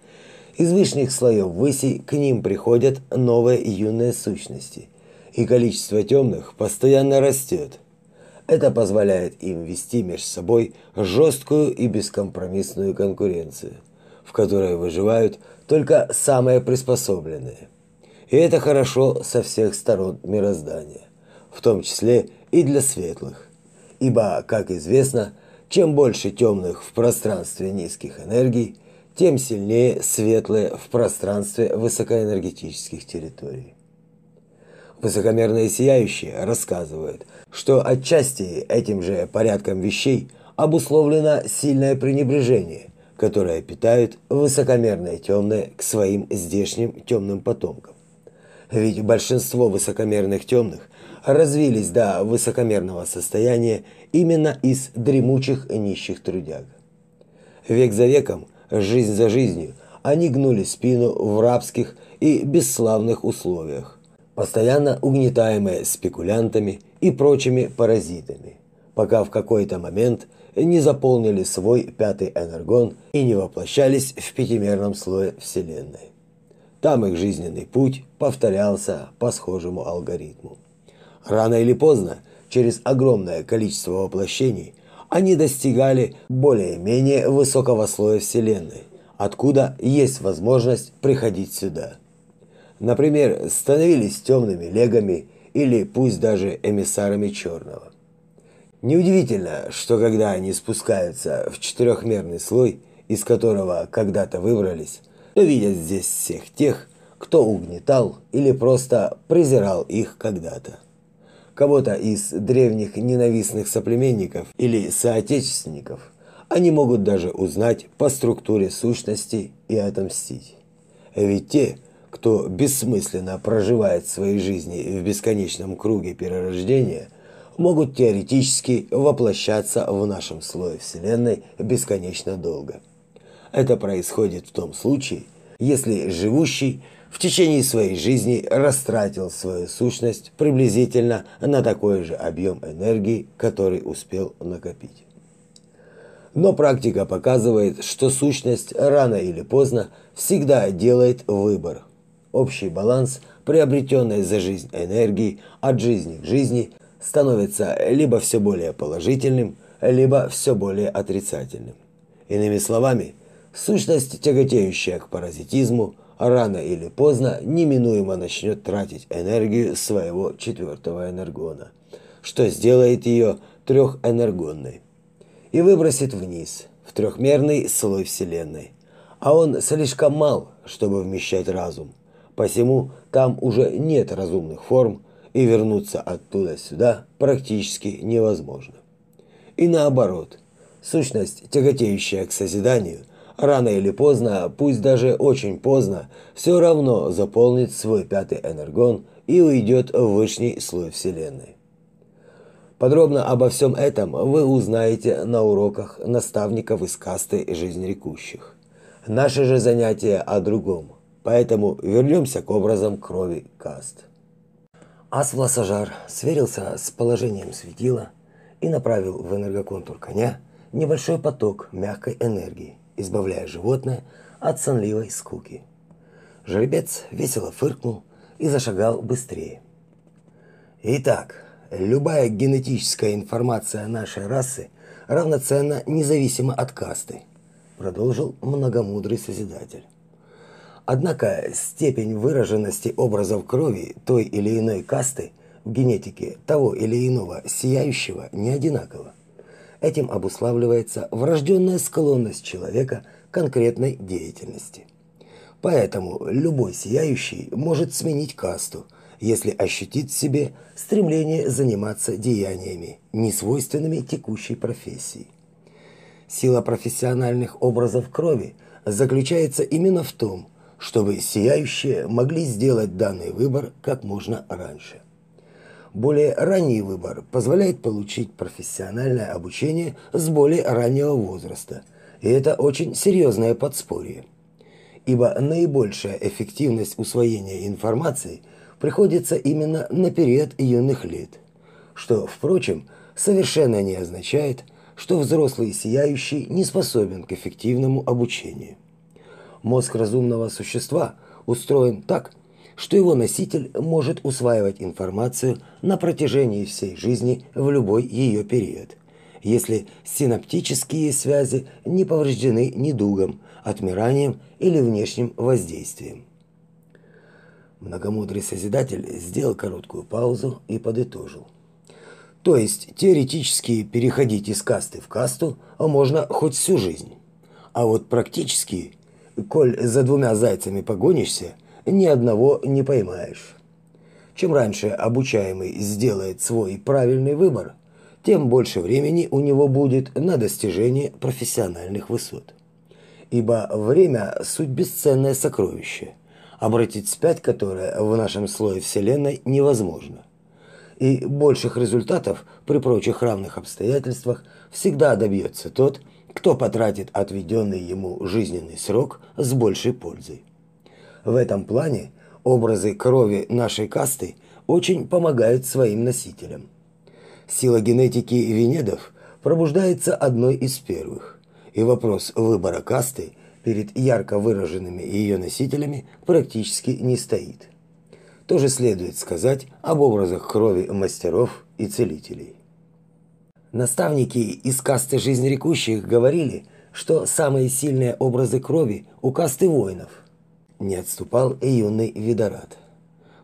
из высших слоев выси к ним приходят новые юные сущности, и количество темных постоянно растет. Это позволяет им вести между собой жесткую и бескомпромиссную конкуренцию, в которой выживают только самые приспособленные. И это хорошо со всех сторон мироздания, в том числе и для светлых. Ибо, как известно, чем больше темных в пространстве низких энергий, тем сильнее светлые в пространстве высокоэнергетических территорий. Высокомерные сияющие рассказывают, что отчасти этим же порядком вещей обусловлено сильное пренебрежение, которое питают высокомерные темные к своим здешним темным потомкам. Ведь большинство высокомерных темных развились до высокомерного состояния именно из дремучих нищих трудяг. Век за веком, жизнь за жизнью, они гнули спину в рабских и бесславных условиях, постоянно угнетаемые спекулянтами и прочими паразитами, пока в какой-то момент не заполнили свой пятый энергон и не воплощались в пятимерном слое Вселенной. Там их жизненный путь повторялся по схожему алгоритму. Рано или поздно, через огромное количество воплощений, они достигали более-менее высокого слоя Вселенной, откуда есть возможность приходить сюда. Например, становились темными легами или пусть даже эмиссарами черного. Неудивительно, что когда они спускаются в четырехмерный слой, из которого когда-то выбрались, то видят здесь всех тех, кто угнетал или просто презирал их когда-то. Кого-то из древних ненавистных соплеменников или соотечественников они могут даже узнать по структуре сущности и отомстить. Ведь те, кто бессмысленно проживает свои жизни в бесконечном круге перерождения, могут теоретически воплощаться в нашем слое Вселенной бесконечно долго. Это происходит в том случае, если живущий в течение своей жизни растратил свою сущность приблизительно на такой же объем энергии, который успел накопить. Но практика показывает, что сущность рано или поздно всегда делает выбор. Общий баланс, приобретенной за жизнь энергии от жизни к жизни, становится либо все более положительным, либо все более отрицательным. Иными словами, Сущность, тяготеющая к паразитизму, рано или поздно неминуемо начнет тратить энергию своего четвертого энергона, что сделает ее трехэнергонной, и выбросит вниз, в трехмерный слой Вселенной. А он слишком мал, чтобы вмещать разум, посему там уже нет разумных форм, и вернуться оттуда сюда практически невозможно. И наоборот, сущность, тяготеющая к созиданию – рано или поздно, пусть даже очень поздно, все равно заполнит свой пятый энергон и уйдет в высший слой Вселенной. Подробно обо всем этом вы узнаете на уроках наставников из касты жизнерекущих. Наше же занятие о другом, поэтому вернемся к образам крови каст. Ас-Власажар сверился с положением светила и направил в энергоконтур коня небольшой поток мягкой энергии, избавляя животное от сонливой скуки. Жеребец весело фыркнул и зашагал быстрее. Итак, любая генетическая информация нашей расы равноценна независимо от касты, продолжил многомудрый созидатель. Однако степень выраженности образов крови той или иной касты в генетике того или иного сияющего не одинакова. Этим обуславливается врожденная склонность человека к конкретной деятельности. Поэтому любой сияющий может сменить касту, если ощутит в себе стремление заниматься деяниями, не свойственными текущей профессии. Сила профессиональных образов крови заключается именно в том, чтобы сияющие могли сделать данный выбор как можно раньше. Более ранний выбор позволяет получить профессиональное обучение с более раннего возраста. И это очень серьезное подспорье. Ибо наибольшая эффективность усвоения информации приходится именно на период юных лет, что, впрочем, совершенно не означает, что взрослый сияющий не способен к эффективному обучению. Мозг разумного существа устроен так, что его носитель может усваивать информацию на протяжении всей жизни в любой ее период, если синаптические связи не повреждены недугом, отмиранием или внешним воздействием. Многомудрый Созидатель сделал короткую паузу и подытожил. То есть теоретически переходить из касты в касту можно хоть всю жизнь. А вот практически, коль за двумя зайцами погонишься, ни одного не поймаешь. Чем раньше обучаемый сделает свой правильный выбор, тем больше времени у него будет на достижение профессиональных высот. Ибо время – суть бесценное сокровище, обратить вспять которое в нашем слое Вселенной невозможно. И больших результатов при прочих равных обстоятельствах всегда добьется тот, кто потратит отведенный ему жизненный срок с большей пользой. В этом плане образы крови нашей касты очень помогают своим носителям. Сила генетики венедов пробуждается одной из первых, и вопрос выбора касты перед ярко выраженными ее носителями практически не стоит. То же следует сказать об образах крови мастеров и целителей. Наставники из касты жизнерекущих говорили, что самые сильные образы крови у касты воинов, не отступал и юный Видорат.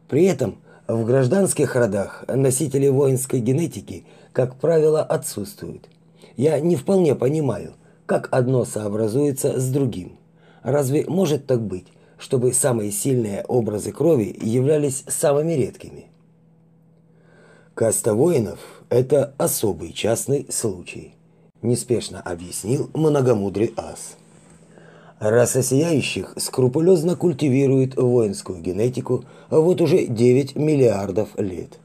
При этом в гражданских родах носители воинской генетики, как правило, отсутствуют. Я не вполне понимаю, как одно сообразуется с другим. Разве может так быть, чтобы самые сильные образы крови являлись самыми редкими? Каста воинов – это особый частный случай, неспешно объяснил многомудрый ас. Раса сияющих скрупулезно культивирует воинскую генетику вот уже 9 миллиардов лет.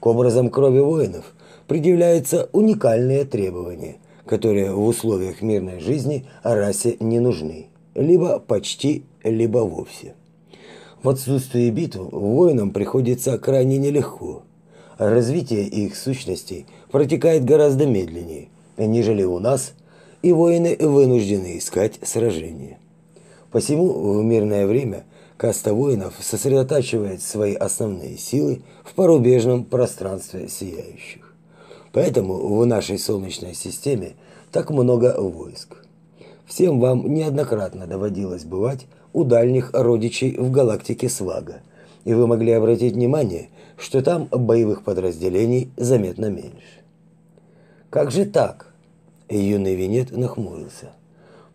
К образам крови воинов предъявляются уникальные требования, которые в условиях мирной жизни расе не нужны, либо почти, либо вовсе. В отсутствии битв воинам приходится крайне нелегко. Развитие их сущностей протекает гораздо медленнее, нежели у нас – и воины вынуждены искать сражения. Посему в мирное время каста воинов сосредотачивает свои основные силы в порубежном пространстве сияющих. Поэтому в нашей Солнечной системе так много войск. Всем вам неоднократно доводилось бывать у дальних родичей в галактике Свага, и вы могли обратить внимание, что там боевых подразделений заметно меньше. Как же так? Юный Винет нахмурился.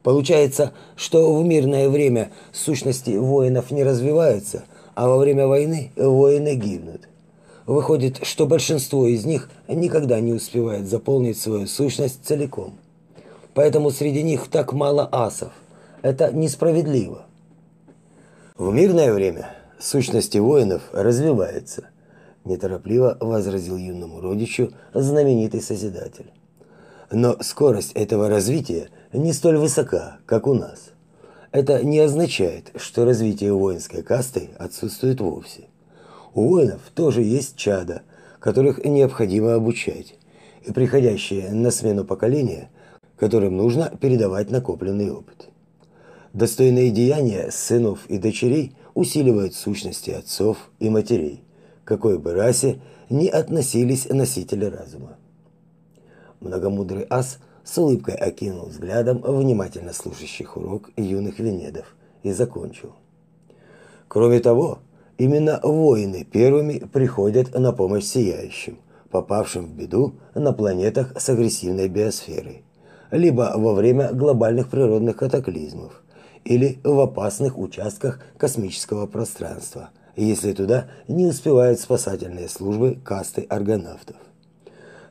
Получается, что в мирное время сущности воинов не развиваются, а во время войны воины гибнут. Выходит, что большинство из них никогда не успевает заполнить свою сущность целиком. Поэтому среди них так мало асов. Это несправедливо. В мирное время сущности воинов развиваются, неторопливо возразил юному родичу знаменитый Созидатель. Но скорость этого развития не столь высока, как у нас. Это не означает, что развитие воинской касты отсутствует вовсе. У воинов тоже есть чада, которых необходимо обучать, и приходящие на смену поколения, которым нужно передавать накопленный опыт. Достойные деяния сынов и дочерей усиливают сущности отцов и матерей, какой бы расе ни относились носители разума. Многомудрый ас с улыбкой окинул взглядом внимательно слушающих урок юных венедов и закончил. Кроме того, именно воины первыми приходят на помощь сияющим, попавшим в беду на планетах с агрессивной биосферой, либо во время глобальных природных катаклизмов, или в опасных участках космического пространства, если туда не успевают спасательные службы касты аргонавтов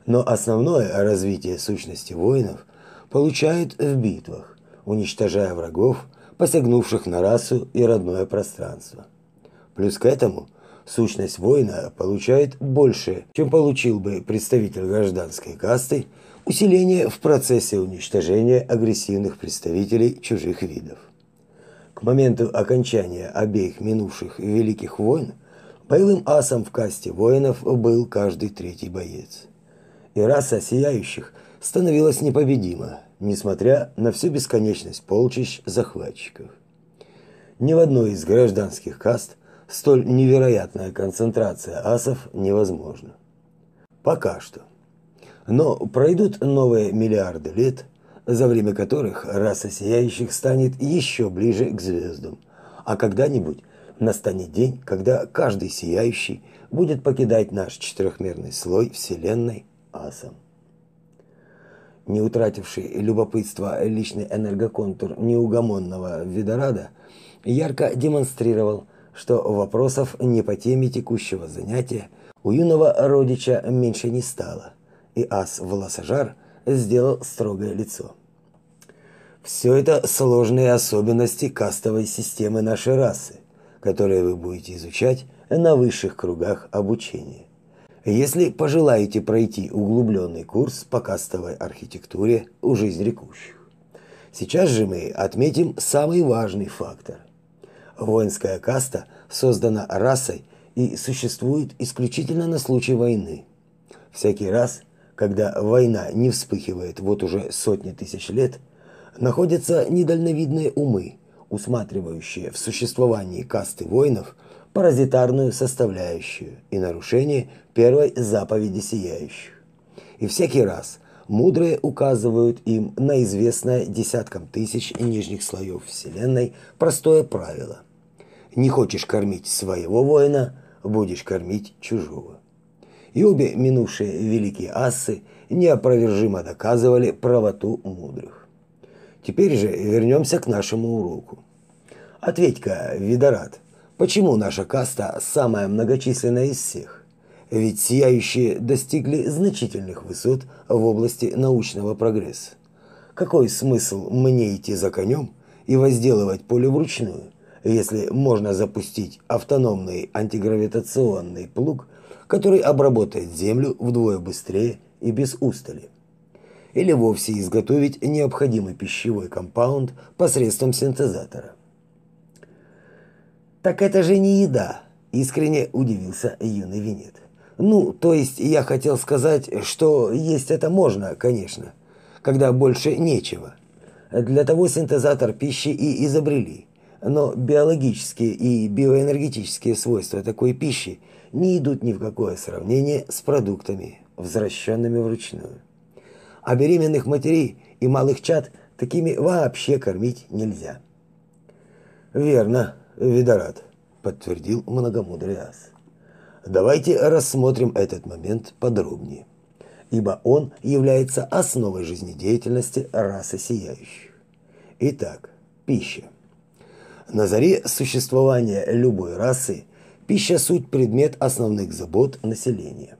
но основное развитие сущности воинов получают в битвах, уничтожая врагов, посягнувших на расу и родное пространство. Плюс к этому сущность воина получает больше, чем получил бы представитель гражданской касты, усиление в процессе уничтожения агрессивных представителей чужих видов. К моменту окончания обеих минувших великих войн Боевым асом в касте воинов был каждый третий боец. И раса сияющих становилась непобедима, несмотря на всю бесконечность полчищ захватчиков. Ни в одной из гражданских каст столь невероятная концентрация асов невозможна. Пока что. Но пройдут новые миллиарды лет, за время которых раса сияющих станет еще ближе к звездам, а когда-нибудь настанет день, когда каждый сияющий будет покидать наш четырехмерный слой Вселенной асом. Не утративший любопытство личный энергоконтур неугомонного Видорада ярко демонстрировал, что вопросов не по теме текущего занятия у юного родича меньше не стало, и ас Волосожар сделал строгое лицо. Все это сложные особенности кастовой системы нашей расы, которые вы будете изучать на высших кругах обучения. Если пожелаете пройти углубленный курс по кастовой архитектуре у жизнерекущих. Сейчас же мы отметим самый важный фактор. Воинская каста создана расой и существует исключительно на случай войны. Всякий раз, когда война не вспыхивает вот уже сотни тысяч лет, находятся недальновидные умы, усматривающие в существовании касты воинов паразитарную составляющую и нарушение первой заповеди сияющих. И всякий раз мудрые указывают им на известное десяткам тысяч нижних слоев Вселенной простое правило. Не хочешь кормить своего воина, будешь кормить чужого. И обе минувшие великие асы неопровержимо доказывали правоту мудрых. Теперь же вернемся к нашему уроку. Ответь-ка, Видорат, почему наша каста самая многочисленная из всех? Ведь сияющие достигли значительных высот в области научного прогресса. Какой смысл мне идти за конем и возделывать поле вручную, если можно запустить автономный антигравитационный плуг, который обработает землю вдвое быстрее и без устали? или вовсе изготовить необходимый пищевой компаунд посредством синтезатора. Так это же не еда, искренне удивился юный Винет. Ну, то есть я хотел сказать, что есть это можно, конечно, когда больше нечего. Для того синтезатор пищи и изобрели. Но биологические и биоэнергетические свойства такой пищи не идут ни в какое сравнение с продуктами, возвращенными вручную а беременных матерей и малых чад такими вообще кормить нельзя. Верно, Видорат, подтвердил многомудрый ас. Давайте рассмотрим этот момент подробнее, ибо он является основой жизнедеятельности расы сияющих. Итак, пища. На заре существования любой расы пища суть предмет основных забот населения.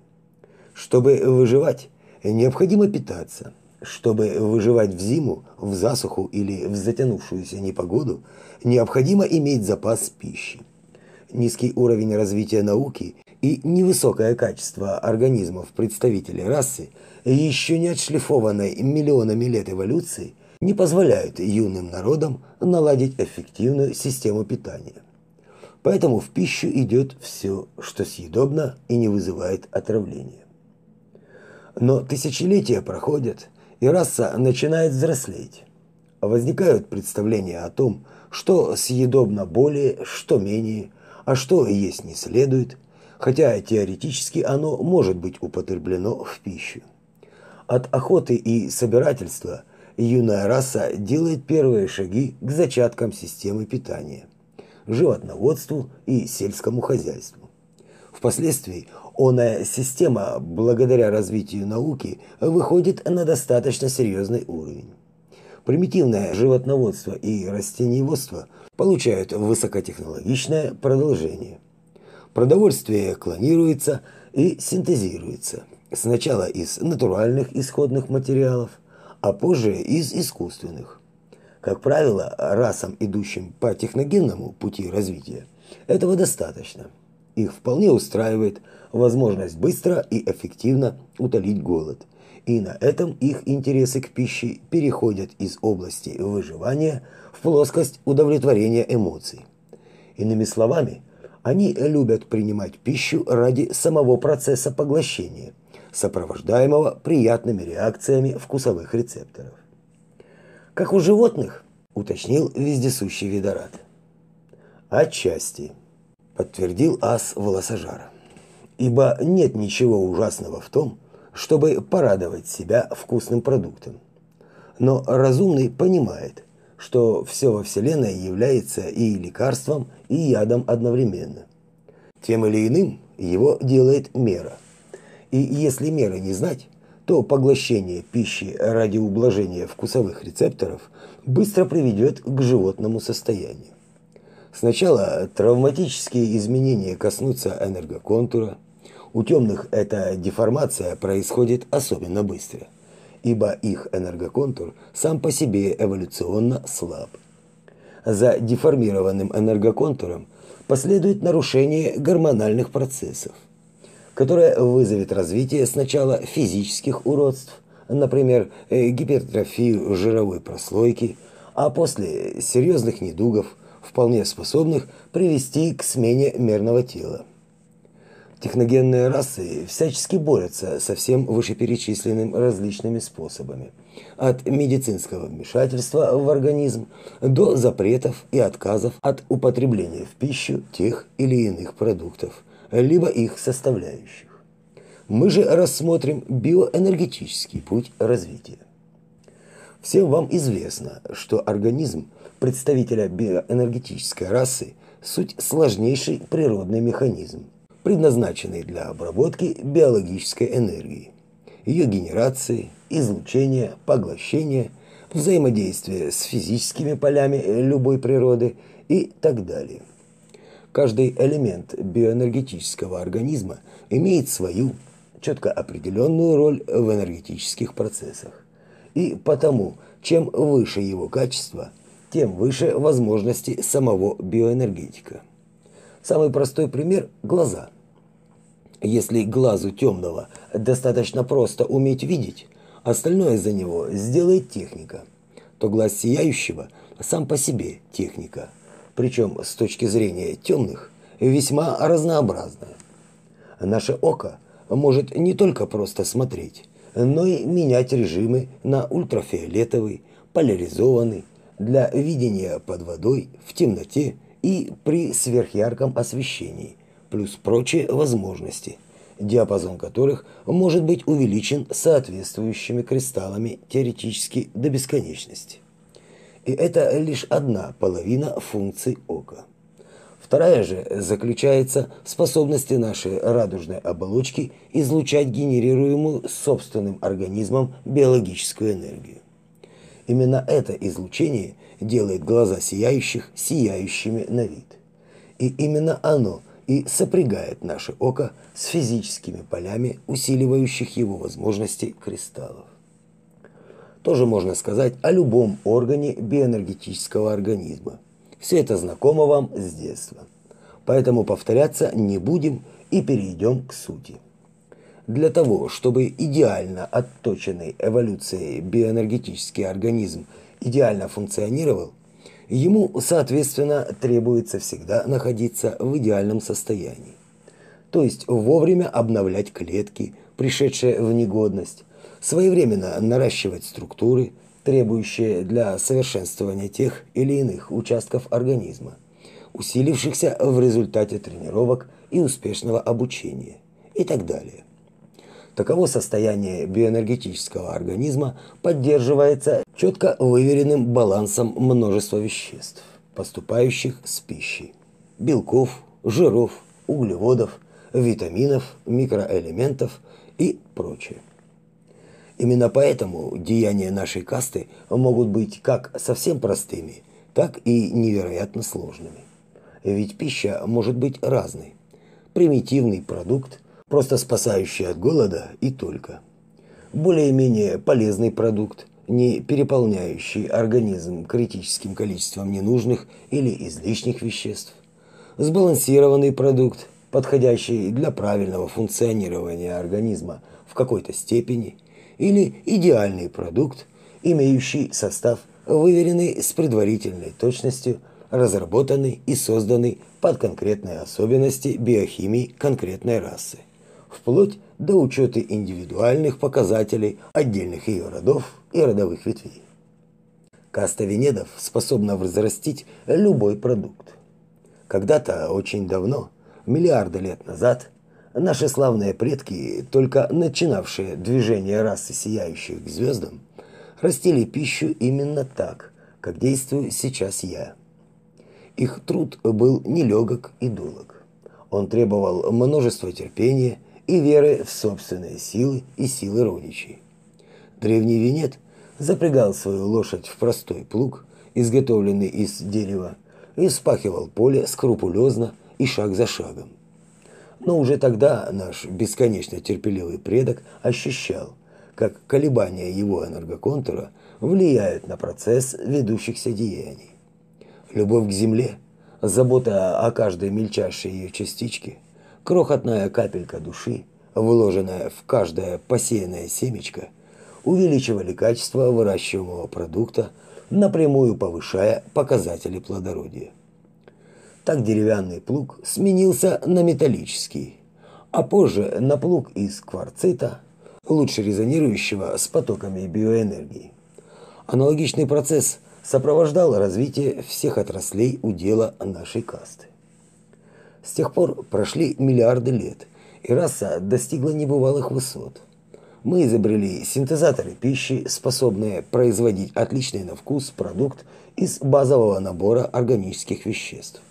Чтобы выживать, необходимо питаться. Чтобы выживать в зиму, в засуху или в затянувшуюся непогоду, необходимо иметь запас пищи. Низкий уровень развития науки и невысокое качество организмов представителей расы, еще не отшлифованной миллионами лет эволюции, не позволяют юным народам наладить эффективную систему питания. Поэтому в пищу идет все, что съедобно и не вызывает отравления. Но тысячелетия проходят, и раса начинает взрослеть. Возникают представления о том, что съедобно более, что менее, а что есть не следует, хотя теоретически оно может быть употреблено в пищу. От охоты и собирательства юная раса делает первые шаги к зачаткам системы питания, животноводству и сельскому хозяйству. Впоследствии Оная система, благодаря развитию науки, выходит на достаточно серьезный уровень. Примитивное животноводство и растениеводство получают высокотехнологичное продолжение. Продовольствие клонируется и синтезируется. Сначала из натуральных исходных материалов, а позже из искусственных. Как правило, расам, идущим по техногенному пути развития, этого достаточно. Их вполне устраивает – возможность быстро и эффективно утолить голод. И на этом их интересы к пище переходят из области выживания в плоскость удовлетворения эмоций. Иными словами, Они любят принимать пищу ради самого процесса поглощения, сопровождаемого приятными реакциями вкусовых рецепторов. Как у животных, уточнил вездесущий видорат. Отчасти, подтвердил ас волосожара. Ибо нет ничего ужасного в том, чтобы порадовать себя вкусным продуктом. Но разумный понимает, что все во Вселенной является и лекарством, и ядом одновременно. Тем или иным его делает мера. И если меры не знать, то поглощение пищи ради ублажения вкусовых рецепторов быстро приведет к животному состоянию. Сначала травматические изменения коснутся энергоконтура. У темных эта деформация происходит особенно быстро – ибо их энергоконтур сам по себе эволюционно слаб. За деформированным энергоконтуром последует нарушение гормональных процессов, которое вызовет развитие сначала физических уродств, например, э, гипертрофию жировой прослойки, а после серьезных недугов, вполне способных привести к смене мерного тела. Техногенные расы всячески борются со всем вышеперечисленным различными способами. От медицинского вмешательства в организм до запретов и отказов от употребления в пищу тех или иных продуктов, либо их составляющих. Мы же рассмотрим биоэнергетический путь развития. Всем вам известно, что организм представителя биоэнергетической расы – суть сложнейший природный механизм – предназначенный для обработки биологической энергии, ее генерации, излучения, поглощения, взаимодействия с физическими полями любой природы и так далее. Каждый элемент биоэнергетического организма имеет свою четко определенную роль в энергетических процессах. И потому, чем выше его качество, тем выше возможности самого биоэнергетика. Самый простой пример – глаза – если глазу темного достаточно просто уметь видеть, остальное за него сделает техника, то глаз сияющего сам по себе техника, причем с точки зрения темных весьма разнообразная. Наше око может не только просто смотреть, но и менять режимы на ультрафиолетовый, поляризованный, для видения под водой, в темноте и при сверхярком освещении – плюс прочие возможности, диапазон которых может быть увеличен соответствующими кристаллами теоретически до бесконечности. И это лишь одна половина функций ока. Вторая же заключается в способности нашей радужной оболочки излучать генерируемую собственным организмом биологическую энергию. Именно это излучение делает глаза сияющих сияющими на вид. И именно оно и сопрягает наше око с физическими полями, усиливающих его возможности кристаллов. Тоже можно сказать о любом органе биоэнергетического организма. Все это знакомо вам с детства. Поэтому повторяться не будем и перейдем к сути. Для того, чтобы идеально отточенный эволюцией биоэнергетический организм идеально функционировал, ему, соответственно, требуется всегда находиться в идеальном состоянии. То есть вовремя обновлять клетки, пришедшие в негодность, своевременно наращивать структуры, требующие для совершенствования тех или иных участков организма, усилившихся в результате тренировок и успешного обучения и так далее. Таково состояние биоэнергетического организма поддерживается четко выверенным балансом множества веществ, поступающих с пищей: белков, жиров, углеводов, витаминов, микроэлементов и прочее. Именно поэтому деяния нашей касты могут быть как совсем простыми, так и невероятно сложными. Ведь пища может быть разной. Примитивный продукт просто спасающий от голода и только. Более-менее полезный продукт, не переполняющий организм критическим количеством ненужных или излишних веществ. Сбалансированный продукт, подходящий для правильного функционирования организма в какой-то степени, или идеальный продукт, имеющий состав, выверенный с предварительной точностью разработанный и созданный под конкретные особенности биохимии конкретной расы, вплоть до учета индивидуальных показателей отдельных ее родов и родовых ветвей. Каста венедов способна взрастить любой продукт. Когда-то, очень давно, миллиарды лет назад, наши славные предки, только начинавшие движение расы сияющих к звездам, растили пищу именно так, как действую сейчас я. Их труд был нелегок и долг. Он требовал множества терпения и веры в собственные силы и силы родичей. Древний венет запрягал свою лошадь в простой плуг, изготовленный из дерева, и спахивал поле скрупулезно и шаг за шагом. Но уже тогда наш бесконечно терпеливый предок ощущал, как колебания его энергоконтура влияют на процесс ведущихся деяний. Любовь к земле, забота о каждой мельчайшей ее частичке, крохотная капелька души, вложенная в каждое посеянное семечко, увеличивали качество выращиваемого продукта, напрямую повышая показатели плодородия. Так деревянный плуг сменился на металлический, а позже на плуг из кварцита, лучше резонирующего с потоками биоэнергии. Аналогичный процесс сопровождал развитие всех отраслей удела нашей касты. С тех пор прошли миллиарды лет, и раса достигла небывалых высот. Мы изобрели синтезаторы пищи, способные производить отличный на вкус продукт из базового набора органических веществ.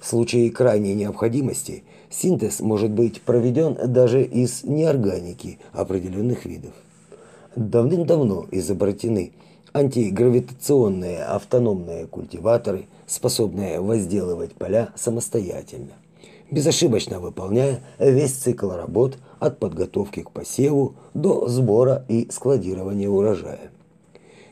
В случае крайней необходимости синтез может быть проведен даже из неорганики определенных видов. Давным-давно изобретены антигравитационные автономные культиваторы, способные возделывать поля самостоятельно, безошибочно выполняя весь цикл работ от подготовки к посеву до сбора и складирования урожая.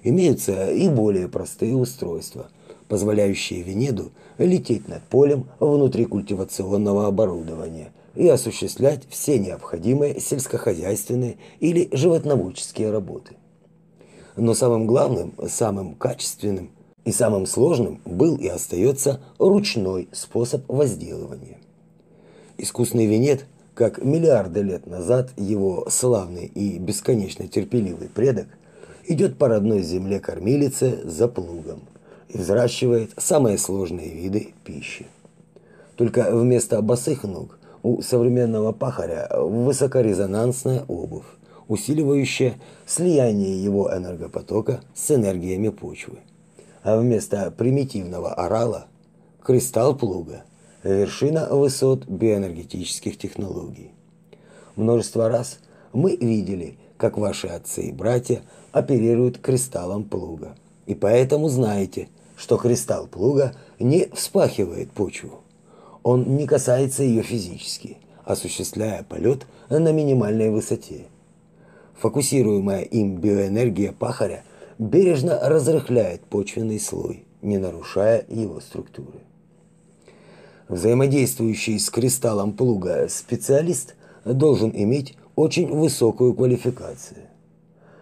Имеются и более простые устройства, позволяющие Венеду лететь над полем внутри культивационного оборудования и осуществлять все необходимые сельскохозяйственные или животноводческие работы. Но самым главным, самым качественным и самым сложным был и остается ручной способ возделывания. Искусный венет, как миллиарды лет назад его славный и бесконечно терпеливый предок, идет по родной земле кормилице за плугом – и взращивает самые сложные виды пищи. Только вместо босых ног у современного пахаря высокорезонансная обувь, усиливающая слияние его энергопотока с энергиями почвы. А вместо примитивного орала – кристалл плуга, вершина высот биоэнергетических технологий. Множество раз мы видели, как ваши отцы и братья оперируют кристаллом плуга. И поэтому знаете, что кристалл плуга не вспахивает почву. Он не касается ее физически, осуществляя полет на минимальной высоте. Фокусируемая им биоэнергия пахаря бережно разрыхляет почвенный слой, не нарушая его структуры. Взаимодействующий с кристаллом плуга специалист должен иметь очень высокую квалификацию.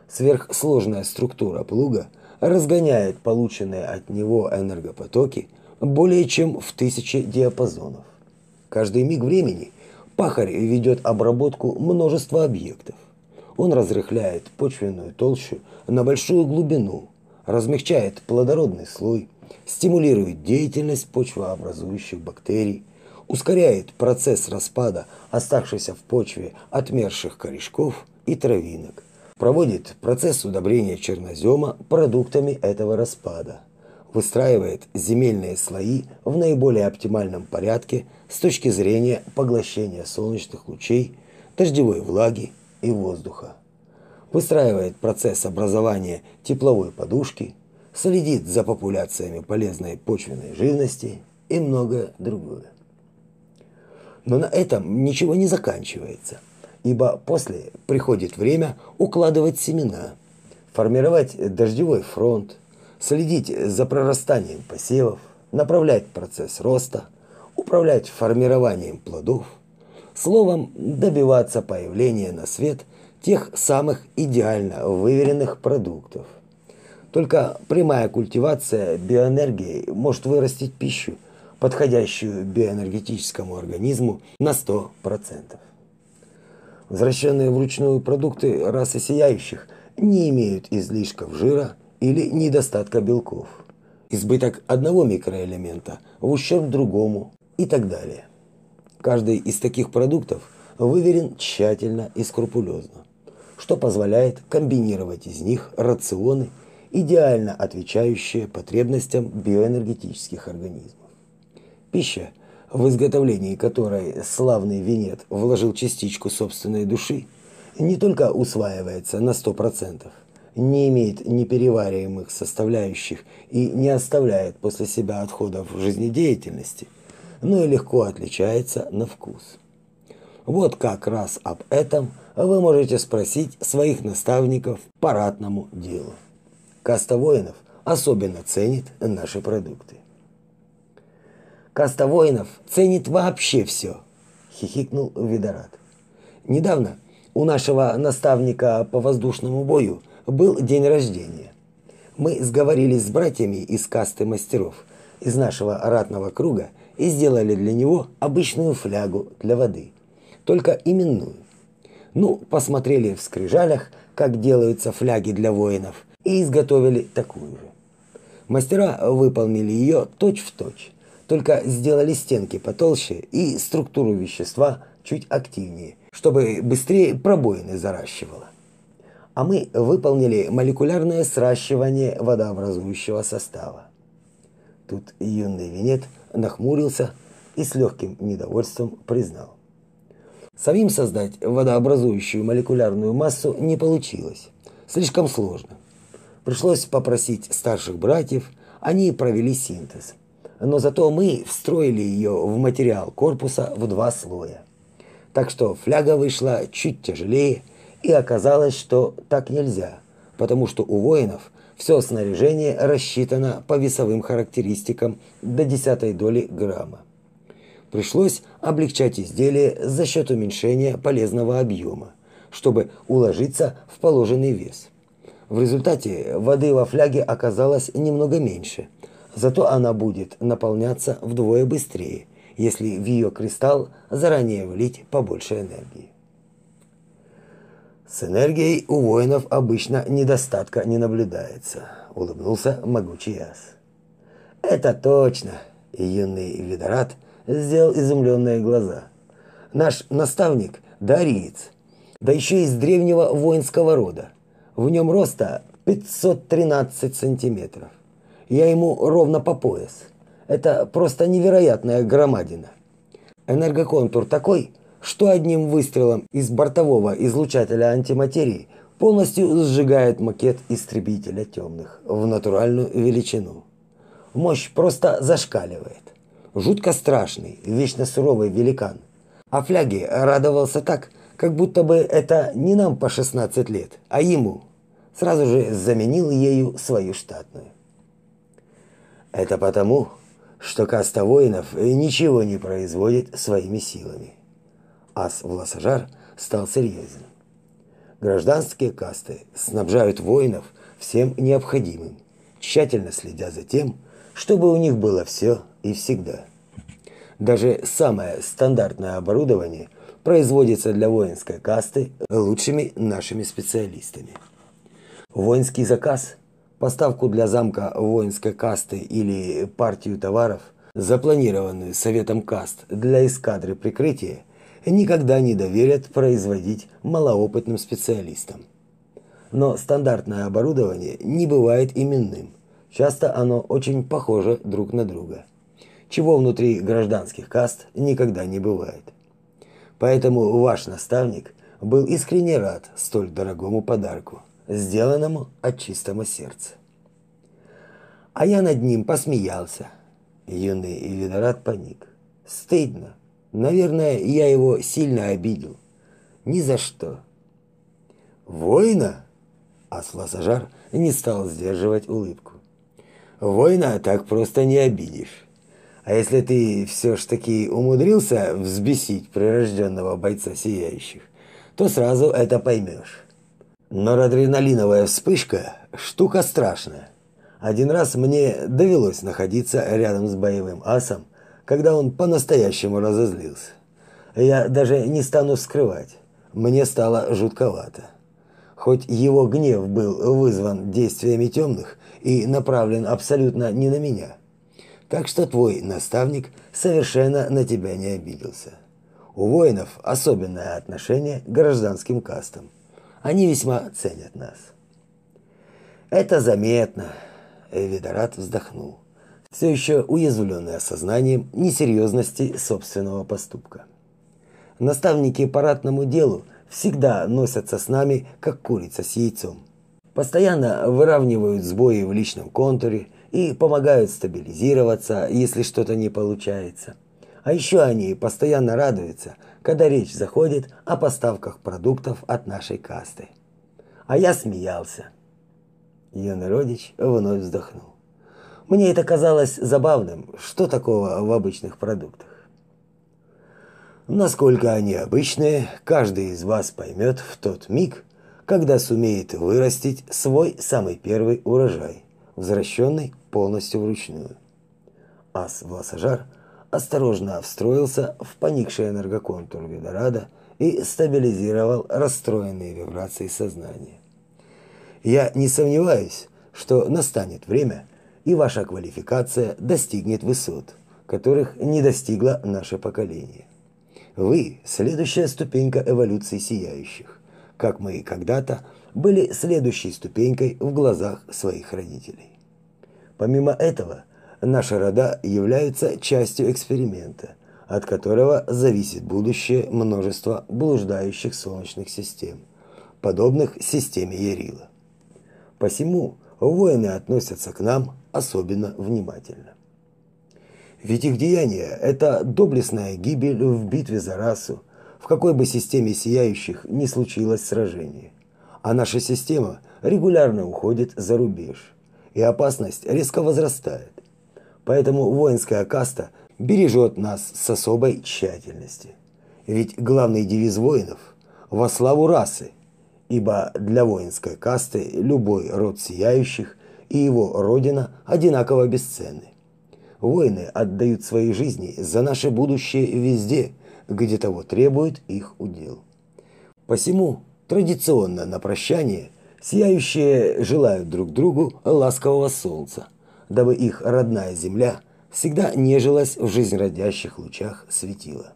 Сверхсложная структура плуга – разгоняет полученные от него энергопотоки более чем в тысячи диапазонов. Каждый миг времени пахарь ведет обработку множества объектов. Он разрыхляет почвенную толщу на большую глубину, размягчает плодородный слой, стимулирует деятельность почвообразующих бактерий, ускоряет процесс распада оставшихся в почве отмерших корешков и травинок, проводит процесс удобрения чернозема продуктами этого распада, выстраивает земельные слои в наиболее оптимальном порядке с точки зрения поглощения солнечных лучей, дождевой влаги и воздуха, выстраивает процесс образования тепловой подушки, следит за популяциями полезной почвенной живности и многое другое. Но на этом ничего не заканчивается – ибо после приходит время укладывать семена, формировать дождевой фронт, следить за прорастанием посевов, направлять процесс роста, управлять формированием плодов, словом, добиваться появления на свет тех самых идеально выверенных продуктов. Только прямая культивация биоэнергии может вырастить пищу, подходящую биоэнергетическому организму на 100%. Возвращенные вручную продукты расы сияющих не имеют излишков жира или недостатка белков. Избыток одного микроэлемента в ущерб другому и так далее. Каждый из таких продуктов выверен тщательно и скрупулезно, что позволяет комбинировать из них рационы, идеально отвечающие потребностям биоэнергетических организмов. Пища, в изготовлении которой славный Венет вложил частичку собственной души, не только усваивается на 100%, не имеет неперевариваемых составляющих и не оставляет после себя отходов жизнедеятельности, но и легко отличается на вкус. Вот как раз об этом вы можете спросить своих наставников по ратному делу. Каста воинов особенно ценит наши продукты. Каста воинов ценит вообще все, хихикнул Видорат. Недавно у нашего наставника по воздушному бою был день рождения. Мы сговорились с братьями из касты мастеров из нашего ратного круга и сделали для него обычную флягу для воды, только именную. Ну, посмотрели в скрижалях, как делаются фляги для воинов, и изготовили такую же. Мастера выполнили ее точь-в-точь, только сделали стенки потолще и структуру вещества чуть активнее, чтобы быстрее пробоины заращивало. А мы выполнили молекулярное сращивание водообразующего состава. Тут юный Венет нахмурился и с легким недовольством признал. Самим создать водообразующую молекулярную массу не получилось. Слишком сложно. Пришлось попросить старших братьев, они провели синтез. Но зато мы встроили ее в материал корпуса в два слоя. Так что фляга вышла чуть тяжелее, и оказалось, что так нельзя, потому что у воинов все снаряжение рассчитано по весовым характеристикам до десятой доли грамма. Пришлось облегчать изделие за счет уменьшения полезного объема, чтобы уложиться в положенный вес. В результате воды во фляге оказалось немного меньше, зато она будет наполняться вдвое быстрее, если в ее кристалл заранее влить побольше энергии. С энергией у воинов обычно недостатка не наблюдается, улыбнулся могучий ас. Это точно, юный видорат сделал изумленные глаза. Наш наставник дариец, да еще из древнего воинского рода. В нем роста 513 сантиметров. Я ему ровно по пояс. Это просто невероятная громадина. Энергоконтур такой, что одним выстрелом из бортового излучателя антиматерии полностью сжигает макет истребителя темных в натуральную величину. Мощь просто зашкаливает. Жутко страшный, вечно суровый великан. А фляги радовался так, как будто бы это не нам по 16 лет, а ему. Сразу же заменил ею свою штатную. Это потому, что каста воинов ничего не производит своими силами ас Власожар стал серьезен. Гражданские касты снабжают воинов всем необходимым, тщательно следя за тем, чтобы у них было все и всегда. Даже самое стандартное оборудование производится для воинской касты лучшими нашими специалистами. Воинский заказ, поставку для замка воинской касты или партию товаров, запланированную Советом каст для эскадры прикрытия – никогда не доверят производить малоопытным специалистам. Но стандартное оборудование не бывает именным. Часто оно очень похоже друг на друга. Чего внутри гражданских каст никогда не бывает. Поэтому ваш наставник был искренне рад столь дорогому подарку, сделанному от чистого сердца. А я над ним посмеялся. Юный Видорат паник. Стыдно, Наверное, я его сильно обидел. Ни за что. Война? Асласажар не стал сдерживать улыбку. Война так просто не обидишь. А если ты все ж таки умудрился взбесить прирожденного бойца сияющих, то сразу это поймешь. Норадреналиновая вспышка – штука страшная. Один раз мне довелось находиться рядом с боевым асом, когда он по-настоящему разозлился. Я даже не стану скрывать. Мне стало жутковато. Хоть его гнев был вызван действиями темных и направлен абсолютно не на меня. Так что твой наставник совершенно на тебя не обиделся. У воинов особенное отношение к гражданским кастам. Они весьма ценят нас. Это заметно. Эвидорат вздохнул, все еще уязвленный осознанием несерьезности собственного поступка. Наставники по ратному делу всегда носятся с нами, как курица с яйцом. Постоянно выравнивают сбои в личном контуре и помогают стабилизироваться, если что-то не получается. А еще они постоянно радуются, когда речь заходит о поставках продуктов от нашей касты. А я смеялся. Юный родич вновь вздохнул. Мне это казалось забавным. Что такого в обычных продуктах? Насколько они обычные, каждый из вас поймет в тот миг, когда сумеет вырастить свой самый первый урожай, возвращенный полностью вручную. Ас Власожар – осторожно встроился в поникший энергоконтур Видорада и стабилизировал расстроенные вибрации сознания. Я не сомневаюсь, что настанет время, и ваша квалификация достигнет высот, которых не достигло наше поколение. Вы – следующая ступенька эволюции сияющих, как мы когда-то были следующей ступенькой в глазах своих родителей. Помимо этого – наши рода являются частью эксперимента, от которого зависит будущее множества блуждающих солнечных систем, подобных системе Ярила. Посему воины относятся к нам особенно внимательно. Ведь их деяние – это доблестная гибель в битве за расу, в какой бы системе сияющих ни случилось сражение. А наша система регулярно уходит за рубеж, и опасность резко возрастает. Поэтому воинская каста бережет нас с особой тщательностью. Ведь главный девиз воинов – во славу расы, ибо для воинской касты любой род сияющих и его родина одинаково бесценны. Воины отдают свои жизни за наше будущее везде, где того требует их удел. Посему традиционно на прощание сияющие желают друг другу ласкового солнца, дабы их родная земля всегда нежилась в жизнерадящих лучах светила.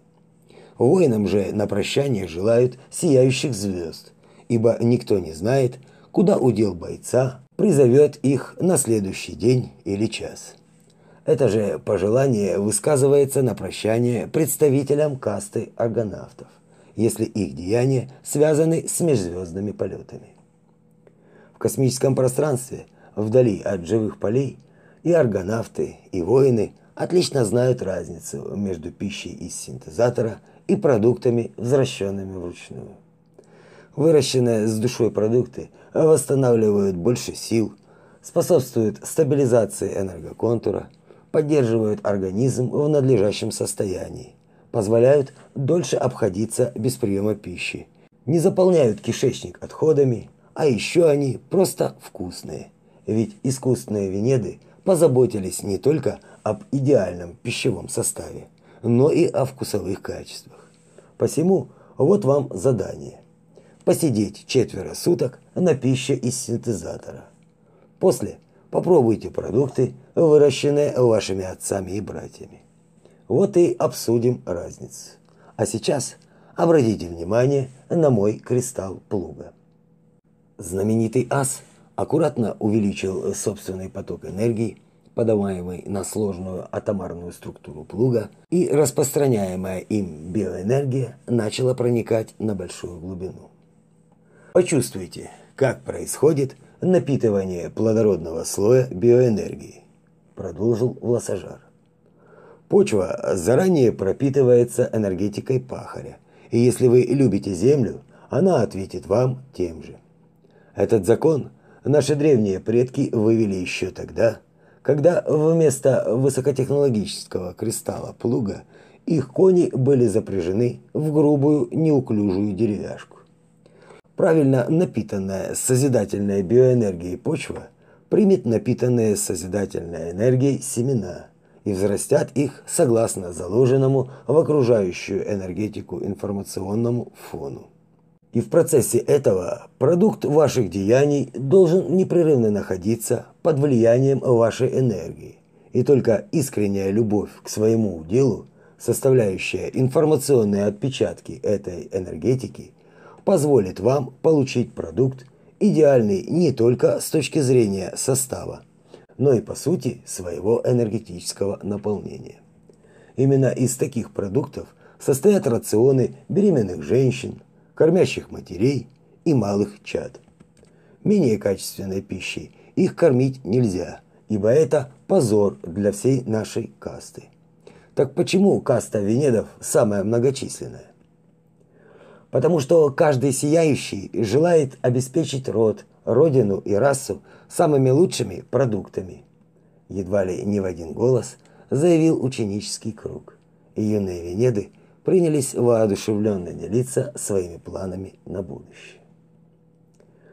Воинам же на прощание желают сияющих звезд, ибо никто не знает, куда удел бойца призовет их на следующий день или час. Это же пожелание высказывается на прощание представителям касты аргонавтов, если их деяния связаны с межзвездными полетами. В космическом пространстве, вдали от живых полей, и аргонавты, и воины отлично знают разницу между пищей из синтезатора и продуктами, возвращенными вручную. Выращенные с душой продукты восстанавливают больше сил, способствуют стабилизации энергоконтура, поддерживают организм в надлежащем состоянии, позволяют дольше обходиться без приема пищи, не заполняют кишечник отходами, а еще они просто вкусные. Ведь искусственные венеды позаботились не только об идеальном пищевом составе, но и о вкусовых качествах. Посему вот вам задание. Посидеть четверо суток на пище из синтезатора. После попробуйте продукты, выращенные вашими отцами и братьями. Вот и обсудим разницу. А сейчас обратите внимание на мой кристалл плуга. Знаменитый ас аккуратно увеличил собственный поток энергии, подаваемый на сложную атомарную структуру плуга, и распространяемая им биоэнергия начала проникать на большую глубину. Почувствуйте, как происходит напитывание плодородного слоя биоэнергии, продолжил Власожар. Почва заранее пропитывается энергетикой пахаря, и если вы любите землю, она ответит вам тем же. Этот закон наши древние предки вывели еще тогда, когда вместо высокотехнологического кристалла плуга их кони были запряжены в грубую неуклюжую деревяшку. Правильно напитанная созидательной биоэнергией почва примет напитанные созидательной энергией семена и взрастят их согласно заложенному в окружающую энергетику информационному фону. И в процессе этого продукт ваших деяний должен непрерывно находиться под влиянием вашей энергии. И только искренняя любовь к своему делу, составляющая информационные отпечатки этой энергетики, позволит вам получить продукт, идеальный не только с точки зрения состава, но и по сути своего энергетического наполнения. Именно из таких продуктов состоят рационы беременных женщин, кормящих матерей и малых чад. Менее качественной пищей их кормить нельзя, ибо это позор для всей нашей касты. Так почему каста Венедов самая многочисленная? Потому что каждый сияющий желает обеспечить род, родину и расу самыми лучшими продуктами. Едва ли не в один голос заявил ученический круг, и юные Венеды принялись воодушевленно делиться своими планами на будущее.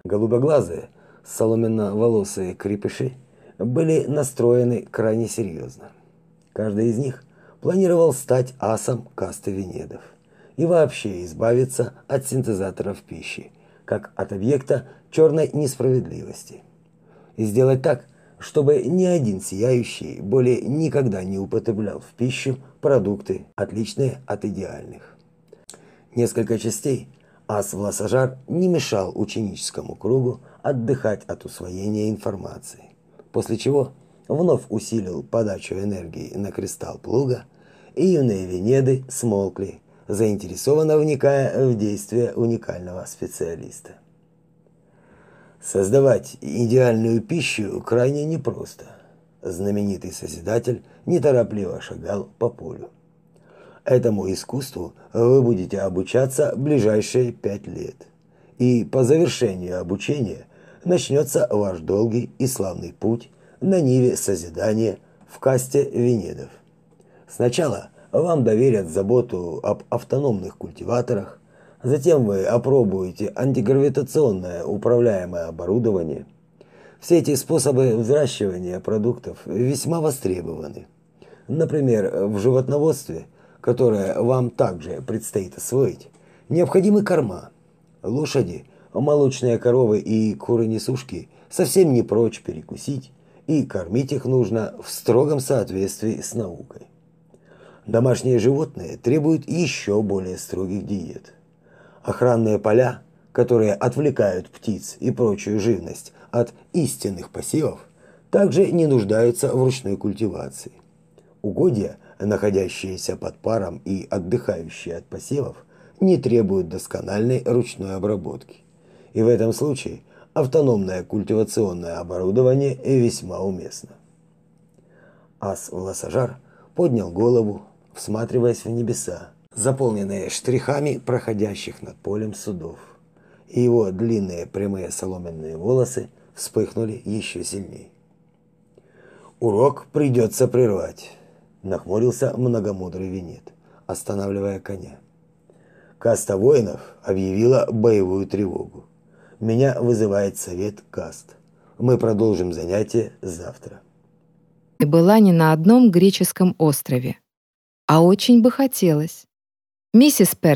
Голубоглазые, соломенно-волосые крепыши были настроены крайне серьезно. Каждый из них планировал стать асом касты Венедов и вообще избавиться от синтезаторов пищи, как от объекта черной несправедливости. И сделать так, чтобы ни один сияющий более никогда не употреблял в пищу продукты, отличные от идеальных. Несколько частей ас Власожар не мешал ученическому кругу отдыхать от усвоения информации, после чего вновь усилил подачу энергии на кристалл плуга, и юные Венеды смолкли заинтересованно вникая в действия уникального специалиста. Создавать идеальную пищу крайне непросто. Знаменитый Созидатель неторопливо шагал по полю. Этому искусству вы будете обучаться ближайшие пять лет. И по завершению обучения начнется ваш долгий и славный путь на ниве созидания в касте Венедов. Сначала – вам доверят заботу об автономных культиваторах, затем вы опробуете антигравитационное управляемое оборудование. Все эти способы взращивания продуктов весьма востребованы. Например, в животноводстве, которое вам также предстоит освоить, необходимы корма. Лошади, молочные коровы и куры-несушки совсем не прочь перекусить, и кормить их нужно в строгом соответствии с наукой. Домашние животные требуют еще более строгих диет. Охранные поля, которые отвлекают птиц и прочую живность от истинных посевов, также не нуждаются в ручной культивации. Угодья, находящиеся под паром и отдыхающие от посевов, не требуют доскональной ручной обработки. И в этом случае автономное культивационное оборудование весьма уместно. Ас Власожар поднял голову, всматриваясь в небеса, заполненные штрихами проходящих над полем судов. И его длинные прямые соломенные волосы вспыхнули еще сильнее. Урок придется прервать, нахмурился многомудрый Венет, останавливая коня. Каста воинов объявила боевую тревогу. Меня вызывает совет каст. Мы продолжим занятие завтра. И была не на одном греческом острове, а очень бы хотелось. Миссис Пер